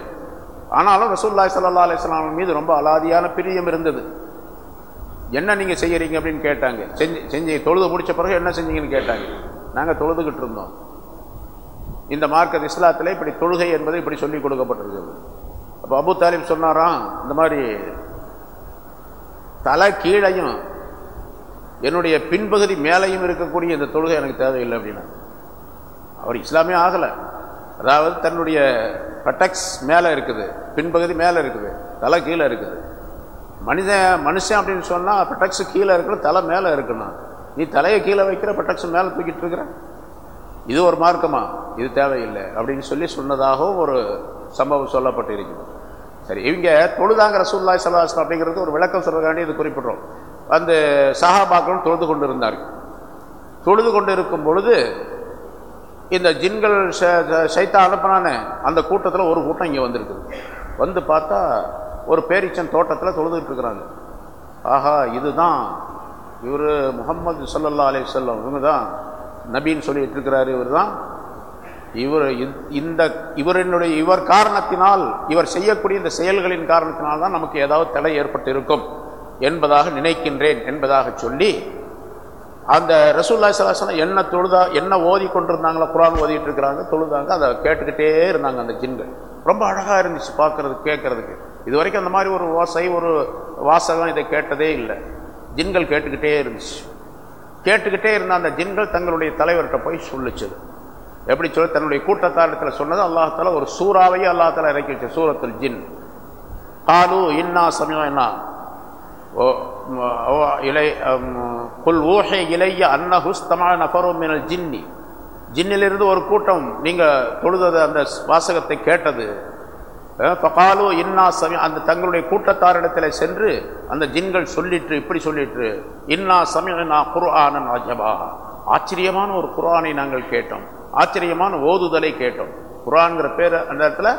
ஆனாலும் ரசூல்லாய் சல்லா அலிஸ்லாம் மீது ரொம்ப அலாதியான பிரியம் இருந்தது. என்ன நீங்கள் செய்கிறீங்க அப்படின்னு கேட்டாங்க. செஞ்சு செஞ்சு தொழுது முடிச்ச பிறகு என்ன செஞ்சீங்கன்னு கேட்டாங்க. நாங்கள் தொழுதுகிட்டு இருந்தோம். இந்த மார்க்கத் இஸ்லாத்தில் இப்படி தொழுகை என்பது இப்படி சொல்லிக் கொடுக்கப்பட்டிருக்கிறது. அப்போ அபு தாலிப் சொன்னாராம் இந்த மாதிரி தலை கீழையும் என்னுடைய பின்பகுதி மேலையும் இருக்கக்கூடிய இந்த தொழுகை எனக்கு தேவையில்லை அப்படின்னா. அவர் இஸ்லாமே ஆகலை. அதாவது தன்னுடைய பட்டக்ஸ் மேலே இருக்குது பின்பகுதி மேலே இருக்குது தலை கீழே இருக்குது. மனிதன் மனுஷன் அப்படின்னு சொன்னால் பட்டக்ஸ் கீழே இருக்கணும் தலை மேலே இருக்கணும். நீ தலையை கீழே வைக்கிற பட்டக்ஸ் மேலே தூக்கிட்டு இருக்கிற? இது ஒரு மார்க்கமா? இது தேவையில்லை அப்படின்னு சொல்லி சொன்னதாகவும் ஒரு சம்பவம் சொல்லப்பட்டிருக்கிறது. சரி இவங்க தொழுதாங்கிற ரசூல்லாய் சலாசம் அப்படிங்கிறது ஒரு விளக்கம் சொல்றதுக்காண்டி இது குறிப்பிடுறோம். அந்த சஹாபாக்களும் தொழுது கொண்டு இருந்தார்கள் தொழுது கொண்டு இருக்கும் பொழுது இந்த ஜின்கள் சைத்தா அனுப்பினானே அந்த கூட்டத்தில் ஒரு கூட்டம் இங்கே வந்திருக்குது. வந்து பார்த்தா ஒரு பேரிச்சன் தோட்டத்தில் தொழுதுகிட்டு இருக்கிறாங்க. ஆஹா இதுதான். இவர் முகமது சல்லல்லா அலி சொல்லம் இவங்க தான் நபின்னு சொல்லிட்டு இருக்கிறாரு இவர் தான் இவர் இந்த இவரினுடைய இவர் காரணத்தினால் இவர் செய்யக்கூடிய இந்த செயல்களின் காரணத்தினால் தான் நமக்கு ஏதாவது தடை ஏற்பட்டு இருக்கும் என்பதாக நினைக்கின்றேன் என்பதாக சொல்லி அந்த ரசூல்லா சலாசனம் என்ன தொழுதா என்ன ஓதி கொண்டிருந்தாங்களோ குரான் ஓதிட்டு இருக்கிறாங்க தொழுதாங்க அதை கேட்டுக்கிட்டே இருந்தாங்க அந்த ஜின்கள். ரொம்ப அழகாக இருந்துச்சு பார்க்கறது கேட்கறதுக்கு. இது வரைக்கும் அந்த மாதிரி ஒரு ஓசை ஒரு வாசகம் இதை கேட்டதே இல்லை. ஜின்கள் கேட்டுக்கிட்டே இருந்துச்சு. கேட்டுக்கிட்டே இருந்த அந்த ஜின்கள் தங்களுடைய தலைவர்கிட்ட போய் சொல்லிச்சது. எப்படி சொல்லி தன்னுடைய கூட்டத்தாரத்தில் சொன்னது அல்லாஹால ஒரு சூறாவையே அல்லாஹால இறக்கி வச்சு சூரத்தில் ஜின். காலு இன்னா சமயம் என்ன இலை குல் ஊஹை இலைய அன்னஹுஸ்தமா நபரும் மினல் ஜின்னி. ஜின்னிலிருந்து ஒரு கூட்டம் நீங்கள் தொழுதது அந்த வாசகத்தை கேட்டது. பகாலோ இன்னா சமயம் அந்த தங்களுடைய கூட்டத்தாரிடத்தில் சென்று அந்த ஜின்கள் சொல்லிட்டு இப்படி சொல்லிட்டு இன்னா சமயம் நான் குர்ஆனன் அஜபா ஆச்சரியமான ஒரு குரானை நாங்கள் கேட்டோம். ஆச்சரியமான ஓதுதலை கேட்டோம். குரான்கிற பேர் அந்த இடத்துல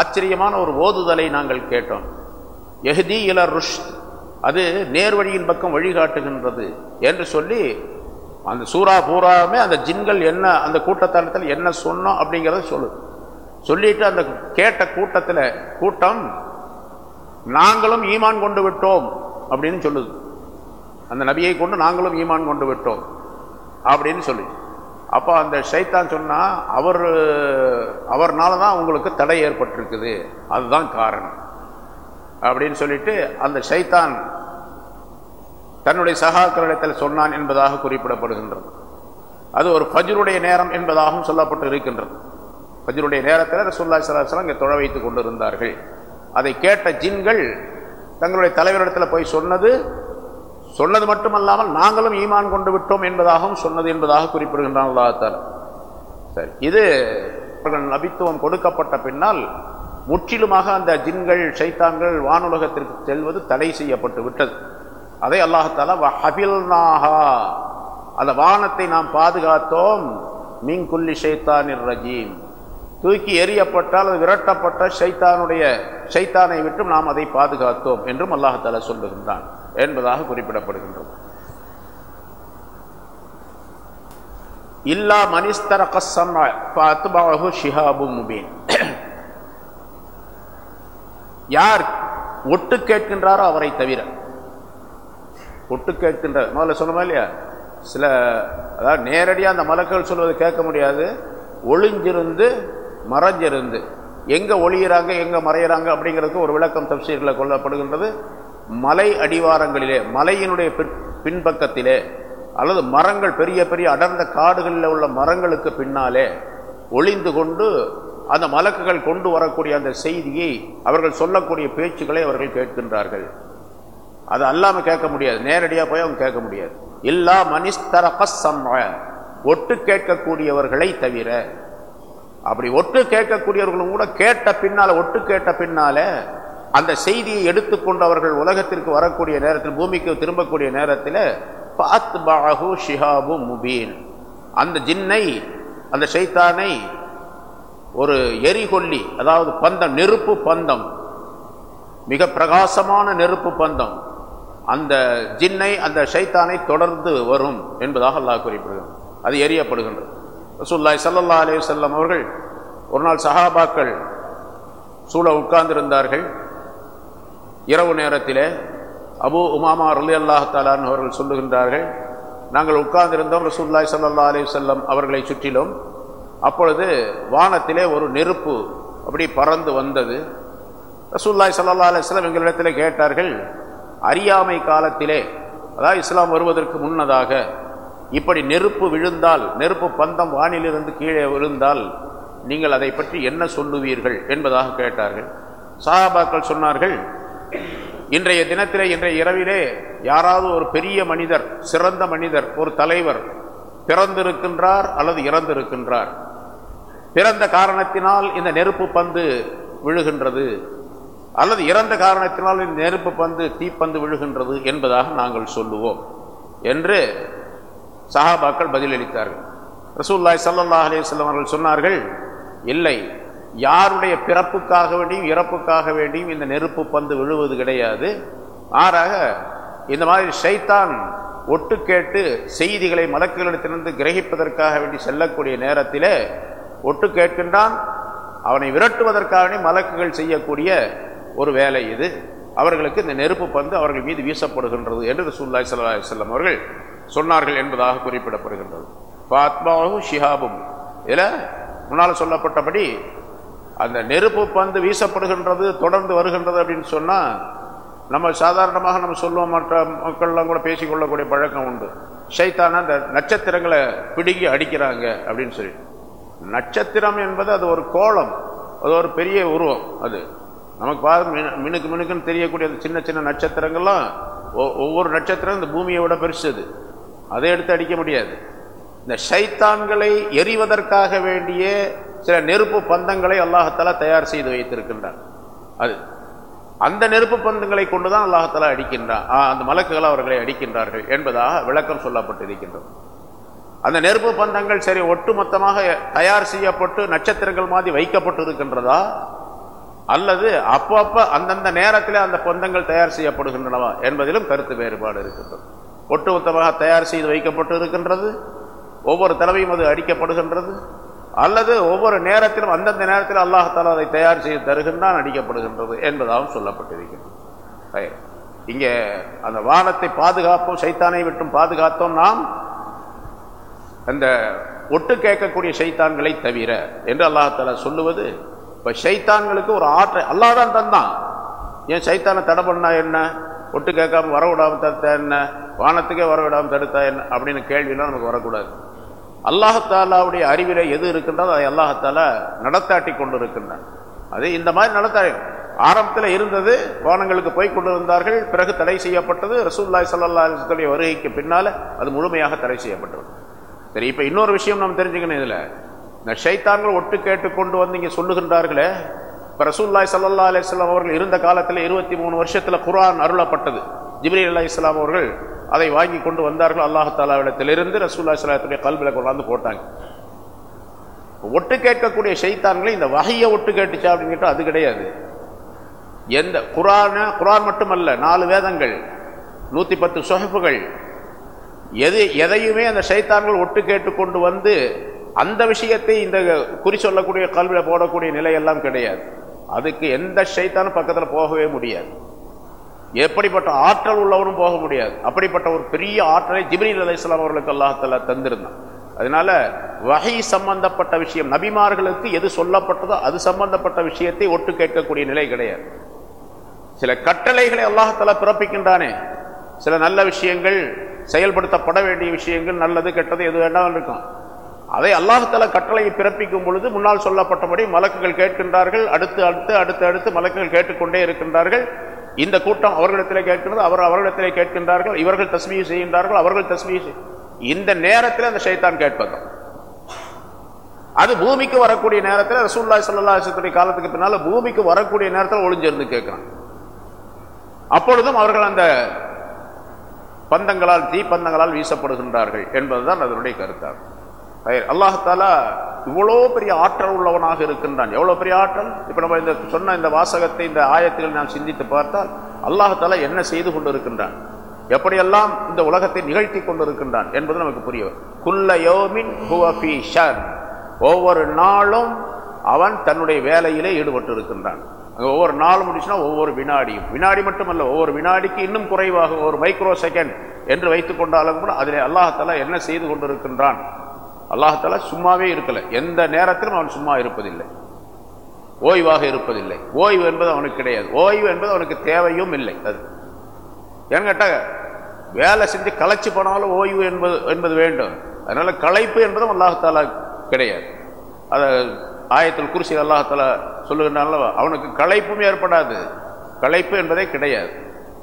ஆச்சரியமான ஒரு ஓதுதலை நாங்கள் கேட்டோம். எஹதி இல ருஷ் அது நேர்வழியின் பக்கம் வழிகாட்டுகின்றது என்று சொல்லி அந்த சூறா பூராமே அந்த ஜின்கள் என்ன அந்த கூட்டத்தலத்தில் என்ன சொன்னோம் அப்படிங்கிறத சொல்லுது. சொல்லிட்டு அந்த கேட்ட கூட்டத்தில் கூட்டம் நாங்களும் ஈமான் கொண்டு விட்டோம் அப்படின்னு சொல்லுது. அந்த நபியை கொண்டு நாங்களும் ஈமான் கொண்டு விட்டோம் அப்படின்னு சொல்லி. அப்போ அந்த ஷைத்தான் சொன்னால் அவர் அவர்னால தான் உங்களுக்கு தடை ஏற்பட்டிருக்குது. அதுதான் காரணம். அப்படின்னு சொல்லிட்டு அந்த ஷைத்தான் தன்னுடைய சகாக்களிடத்தில் சொன்னான் என்பதாக குறிப்பிடப்படுகின்றது. அது ஒரு ஃபஜ்ருடைய நேரம் என்பதாகவும் சொல்லப்பட்டு இருக்கின்றது ஃபஜ்ருடைய நேரத்தில் ரசூல்லா சலாஹலாம் இங்கே தொழ வைத்து கொண்டிருந்தார்கள். அதை கேட்ட ஜின்கள் தங்களுடைய தலைவரிடத்தில் போய் சொன்னது சொன்னது மட்டுமல்லாமல் நாங்களும் ஈமான் கொண்டு விட்டோம் என்பதாகவும் சொன்னது என்பதாக குறிப்பிடுகின்றான் அல்லாத்தால் சரி இது நபித்துவம் கொடுக்கப்பட்ட பின்னால் முற்றிலுமாக அந்த ஜின்கள் சைத்தான்கள் வானுலகத்திற்கு செல்வது தடை செய்யப்பட்டு விட்டது. அதை அல்லாஹால ஹபில்நாஹா அந்த வானத்தை நாம் பாதுகாத்தோம். மீன் குல்லி ஷைத்தானிர் ரஜீம். தூக்கி எரியப்பட்டால் அது விரட்டப்பட்ட ஷைத்தானுடைய ஷைத்தானை விட்டும் நாம் அதை பாதுகாத்தோம் என்றும் அல்லாஹால சொல்லுகின்றான் என்பதாக குறிப்பிடப்படுகின்றது. இல்லா மனிஸ்தர கசம் ஷிஹாபு முபீன். யார் ஒட்டு கேட்கின்றாரோ அவரை தவிர. ஒட்டு கேட்கின்ற முதல்ல சொன்னோமா இல்லையா? சில அதாவது நேரடியாக அந்த மலக்கள் சொல்வதை கேட்க முடியாது. ஒளிஞ்சிருந்து மறைஞ்சிருந்து. எங்கே ஒளியிறாங்க எங்கே மறையிறாங்க அப்படிங்கிறதுக்கு ஒரு விளக்கம் தப்சீர்களில் கொள்ளப்படுகின்றது. மலை அடிவாரங்களிலே மலையினுடைய பின்பக்கத்திலே அல்லது மரங்கள் பெரிய பெரிய அடர்ந்த காடுகளில் உள்ள மரங்களுக்கு பின்னாலே ஒளிந்து கொண்டு அந்த மலக்குகள் கொண்டு வரக்கூடிய அந்த செய்தியை அவர்கள் சொல்லக்கூடிய பேச்சுக்களை அவர்கள் கேட்கின்றார்கள். அது அல்லாமல் கேட்க முடியாது. நேரடியாக போய் அவங்க கேட்க முடியாது. இல்லா மனிஸ்தரகம் ஒட்டு கேட்கக்கூடியவர்களை தவிர அப்படி ஒட்டு கேட்கக்கூடியவர்களும் கூட கேட்ட பின்னால் ஒட்டு கேட்ட பின்னால அந்த செய்தியை எடுத்துக்கொண்டு அவர்கள் உலகத்திற்கு வரக்கூடிய நேரத்தில் பூமிக்கு திரும்பக்கூடிய நேரத்தில் ஷிஹாபு முபீன். அந்த ஜின்னை அந்த சைத்தானை ஒரு எரிகொல்லி அதாவது பந்தம் நெருப்பு பந்தம் மிக பிரகாசமான நெருப்பு பந்தம் அந்த ஜின்னை அந்த ஷைத்தானை தொடர்ந்து வரும் என்பதாக அல்லாஹ் குறிப்பிடுகிறது அது எரியப்படுகின்றது. ரசூல்லாய் சல்லல்லா அலே செல்லம் அவர்கள் ஒரு நாள் சஹாபாக்கள் சூழ உட்கார்ந்திருந்தார்கள். இரவு நேரத்திலே அபு உமாமா ரலி அல்லாஹ் தாலான் அவர்கள் சொல்லுகின்றார்கள் நாங்கள் உட்கார்ந்திருந்தோம் ரசூல்லாய் சல்லா அலே செல்லம் அவர்களை சுற்றிலும். அப்பொழுது வானத்திலே ஒரு நெருப்பு அப்படி பறந்து வந்தது. ரசூல்லாய் சல்லா அலிஸ்லாம் எங்களிடத்தில் கேட்டார்கள் அறியாமை காலத்திலே அதாவது இஸ்லாம் வருவதற்கு முன்னதாக இப்படி நெருப்பு விழுந்தால் நெருப்பு பந்தம் வானிலிருந்து கீழே விழுந்தால் நீங்கள் அதை பற்றி என்ன சொல்லுவீர்கள்? என்பதாக கேட்டார்கள். சாஹாபாக்கள் சொன்னார்கள் இன்றைய தினத்திலே இன்றைய இரவிலே யாராவது ஒரு பெரிய மனிதர் சிறந்த மனிதர் ஒரு தலைவர் பிறந்திருக்கின்றார் அல்லது இறந்திருக்கின்றார். பிறந்த காரணத்தினால் இந்த நெருப்பு பந்து விழுகின்றது. அல்லது இறந்த காரணத்தினால் இந்த நெருப்பு பந்து தீப்பந்து விழுகின்றது என்பதாக நாங்கள் சொல்லுவோம் என்று சஹாபாக்கள் பதிலளித்தார்கள். ரசூல்லாய் சல்லா அலிஸ்லாம் அவர்கள் சொன்னார்கள் இல்லை யாருடைய பிறப்புக்காக வேண்டியும் இறப்புக்காக வேண்டியும் இந்த நெருப்பு பந்து விழுவது கிடையாது. மாறாக இந்த மாதிரி ஷைத்தான் ஒட்டு கேட்டு செய்திகளை மலக்குகளிடத்திலிருந்து கிரகிப்பதற்காக வேண்டி செல்லக்கூடிய நேரத்திலே ஒட்டு கேட்கின்றான். அவனை விரட்டுவதற்காக மலக்குகள் செய்யக்கூடிய ஒரு வேலை இது. அவர்களுக்கு இந்த நெருப்பு பந்து அவர்கள் மீது வீசப்படுகின்றது என்று ரசூல்லாய் சல்லா செல்லம் அவர்கள் சொன்னார்கள் என்பதாக குறிப்பிடப்படுகின்றது. பாத்மாவும் ஷிஹாபும். இதில் முன்னால் சொல்லப்பட்டபடி அந்த நெருப்பு பந்து வீசப்படுகின்றது தொடர்ந்து வருகின்றது அப்படின்னு சொன்னால் நம்ம சாதாரணமாக நம்ம சொல்லுவோம் மற்ற மக்கள்லாம் கூட பேசிக்கொள்ளக்கூடிய பழக்கம் உண்டு. ஷைத்தான அந்த நட்சத்திரங்களை பிடுங்கி அடிக்கிறாங்க அப்படின்னு சொல்லி. நட்சத்திரம் என்பது அது ஒரு கோலம் அது ஒரு பெரிய உருவம் அது. நமக்கு பார்த்து மினு மினுக்கு மினுக்குன்னு தெரியக்கூடிய அந்த சின்ன சின்ன நட்சத்திரங்கள்லாம் ஒவ்வொரு நட்சத்திரம் இந்த பூமியை விட பெருசது. அதை எடுத்து அடிக்க முடியாது. இந்த ஷைத்தான்களை எரிவதற்காக வேண்டிய சில நெருப்பு பந்தங்களை அல்லாஹத்தாலா தயார் செய்து வைத்திருக்கின்றான். அது. அந்த நெருப்பு பந்தங்களை கொண்டுதான் அல்லாஹத்தாலா அடிக்கின்றான். அந்த மலக்குகள் அவர்களை அடிக்கின்றார்கள் என்பதாக விளக்கம் சொல்லப்பட்டிருக்கின்றது. அந்த நெருப்பு பந்தங்கள் சரி ஒட்டுமொத்தமாக தயார் செய்யப்பட்டு நட்சத்திரங்கள் மாதிரி வைக்கப்பட்டு இருக்கின்றதா அல்லது அப்பப்ப அந்தந்த நேரத்தில் அந்த பந்தங்கள் தயார் செய்யப்படுகின்றனவா என்பதிலும் கருத்து வேறுபாடு இருக்கின்றது. ஒட்டுமொத்தமாக தயார் செய்து வைக்கப்பட்டு இருக்கின்றது ஒவ்வொரு தடவையும் அது அடிக்கப்படுகின்றது. அல்லது ஒவ்வொரு நேரத்திலும் அந்தந்த நேரத்தில் அல்லாஹால அதை தயார் செய்து தருகின்றான் அடிக்கப்படுகின்றது என்பதாகவும் சொல்லப்பட்டிருக்கிறது இங்கே அந்த வானத்தை பாதுகாப்போம் சைத்தானை விட்டும் பாதுகாத்தோம் நாம் அந்த ஒட்டு கேட்கக்கூடிய சைத்தான்களை தவிர என்று அல்லாஹால சொல்லுவது இப்போ சைத்தான்களுக்கு ஒரு ஆற்றை அல்லாதான் தந்தான். ஏன் சைத்தானை தடை பண்ணா என்ன? ஒட்டு கேட்காம வரவிடாமல் தடுத்தா என்ன? வானத்துக்கே வரவிடாமல் தடுத்தா என்ன? அப்படின்னு கேள்வியெல்லாம் நமக்கு வரக்கூடாது. அல்லாஹாலாவுடைய அறிவில எது இருக்கின்றதோ அதை அல்லாஹாலா நடத்தாட்டி கொண்டு இருக்கின்றான் அது இந்த மாதிரி நடத்தாடி ஆரம்பத்தில் இருந்தது வானங்களுக்கு போய் கொண்டிருந்தார்கள் பிறகு தடை செய்யப்பட்டது ரசூல்லாய் சல்லா வருகைக்கு பின்னால் அது முழுமையாக தடை செய்யப்பட்டது. சரி இப்போ இன்னொரு விஷயம் நம்ம தெரிஞ்சுக்கணும் இதில். இந்த ஷைத்தான்கள் ஒட்டு கேட்டு கொண்டு வந்து இங்கே சொல்லுகின்றார்களே இப்போ ரசூல்லாய் சல்லா அலிஸ்லாம் அவர்கள் இருந்த காலத்தில் இருபத்தி மூணு வருஷத்தில் குரான் அருளப்பட்டது. ஜிப்ரி அல்லா இஸ்லாம் அவர்கள் அதை வாங்கி கொண்டு வந்தார்கள். அல்லாஹாலாவிடத்திலிருந்து ரசூல்லா இஸ்லாத்துடைய கல்வியில் கொண்டாந்து போட்டாங்க. ஒட்டு கேட்கக்கூடிய ஷைத்தான்களை இந்த வகையை ஒட்டு கேட்டுச்சா அப்படின்னு கேட்டால் அது கிடையாது. எந்த குரான குரான் மட்டுமல்ல நாலு வேதங்கள் நூற்றி பத்து சொகப்புகள் எது எதையுமே அந்த சைத்தான்கள் ஒட்டு கேட்டு கொண்டு வந்து அந்த விஷயத்தை இந்த குறி சொல்லக்கூடிய கல்வியில் போடக்கூடிய நிலையெல்லாம் கிடையாது. அதுக்கு எந்த சைத்தானும் பக்கத்தில் போகவே முடியாது. எப்படிப்பட்ட ஆற்றல் உள்ளவரும் போக முடியாது. அப்படிப்பட்ட ஒரு பெரிய ஆற்றலை ஜிப்ரீல் அலி இஸ்லாம் அவர்களுக்கு அல்லாஹத்தில் தந்திருந்தான். அதனால வகை சம்பந்தப்பட்ட விஷயம் நபிமார்களுக்கு எது சொல்லப்பட்டதோ அது சம்பந்தப்பட்ட விஷயத்தை ஒட்டு கேட்கக்கூடிய நிலை கிடையாது. சில கட்டளைகளை அல்லாஹால பிறப்பிக்கின்றானே. சில நல்ல விஷயங்கள் செயல்படுத்தப்பட வேண்டிய விஷயங்கள் நல்லது கெட்டது எது வேண்டாம் இருக்கும். அதை அல்லாஹால கட்டளையை பிறப்பிக்கும் பொழுது முன்னால் சொல்லப்பட்டபடி மலக்குகள் கேட்கின்றார்கள் அடுத்து அடுத்து அடுத்து அடுத்து மலக்குகள் கேட்டுக்கொண்டே இருக்கின்றார்கள். இந்த கூட்டம் அவர்களிடத்திலே கேட்கின்றது அவர் அவர்களிடத்திலே கேட்கின்றார்கள் இவர்கள் தஸ்மீ செய்கின்றார்கள் அவர்கள் தஸ்மீ இந்த நேரத்தில் அந்த சைத்தான் கேட்பதும் அது பூமிக்கு வரக்கூடிய நேரத்தில் ரசூல்லா சல்லாஹத்துடைய காலத்துக்கு பின்னால் பூமிக்கு வரக்கூடிய நேரத்தில் ஒளிஞ்சிருந்து கேட்கிறான். அப்பொழுதும் அவர்கள் அந்த பந்தங்களால் தீப்பந்தங்களால் வீசப்படுகின்றார்கள் என்பதுதான் அதனுடைய கருத்தாகும் அல்லாஹாலா இவ்வளோ பெரிய ஆற்றல் உள்ளவனாக இருக்கின்றான். எவ்வளோ பெரிய ஆற்றல்? இப்போ நம்ம இந்த சொன்ன இந்த வாசகத்தை இந்த ஆயத்தில் நாம் சிந்தித்து பார்த்தால் அல்லாஹாலா என்ன செய்து கொண்டு இருக்கின்றான் எப்படியெல்லாம் இந்த உலகத்தை நிகழ்த்தி கொண்டிருக்கின்றான் என்பது நமக்கு புரிய குல்ல யோமின் ஒவ்வொரு நாளும் அவன் தன்னுடைய வேலையிலே ஈடுபட்டு இருக்கின்றான் ஒவ்வொரு நாள் முடிச்சுன்னா ஒவ்வொரு வினாடியும். வினாடி மட்டுமல்ல ஒவ்வொரு வினாடிக்கு இன்னும் குறைவாக ஒரு மைக்ரோ செகண்ட் என்று வைத்து கொண்டாலும் கூட அதிலே அல்லாஹாலா என்ன செய்து கொண்டிருக்கின்றான்? அல்லாஹாலா சும்மாவே இருக்கலை. எந்த நேரத்திலும் அவன் சும்மா இருப்பதில்லை. ஓய்வாக இருப்பதில்லை. ஓய்வு என்பது அவனுக்கு கிடையாது. ஓய்வு என்பது அவனுக்கு தேவையும் இல்லை. அது. ஏன்னு கேட்டால் வேலை செஞ்சு களைச்சு போனாலும் ஓய்வு என்பது என்பது வேண்டும். அதனால் களைப்பு என்பதும் அல்லாஹாலா கிடையாது. அதை ஆயத்தில் குறிச்சி அல்லாஹால சொல்லுகின்றால அவனுக்கு களைப்பும் ஏற்படாது. களைப்பு என்பதே கிடையாது.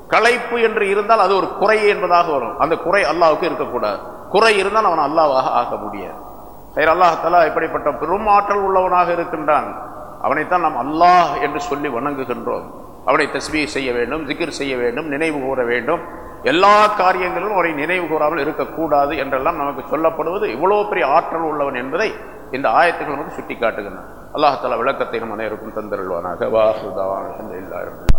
களைப்பு என்று இருந்தால் அது ஒரு குறை என்பதாக வரும். அந்த குறை அல்லாவுக்கு இருக்கக்கூடாது. குறை இருந்தால் அவன் அல்லாவாக ஆக முடியாது. சரி அல்லாஹாலா இப்படிப்பட்ட பெரும் ஆற்றல் உள்ளவனாக இருக்கின்றான். அவனைத்தான் நாம் அல்லாஹ் என்று சொல்லி வணங்குகின்றோம். அவனை தஸ்மீ செய்ய வேண்டும் ஜிகிர் செய்ய வேண்டும் நினைவு கூற வேண்டும். எல்லா காரியங்களிலும் அவரை நினைவு கூறாமல் இருக்கக்கூடாது என்றெல்லாம் நமக்கு சொல்லப்படுவது இவ்வளோ பெரிய ஆற்றல் உள்ளவன் என்பதை இந்த ஆயத்துக்கள் நமக்கு சுட்டி காட்டுகின்றன அல்லாஹால விளக்கத்தை நம்ம அனைவருக்கும் தந்திருவானாக வாசுதாவான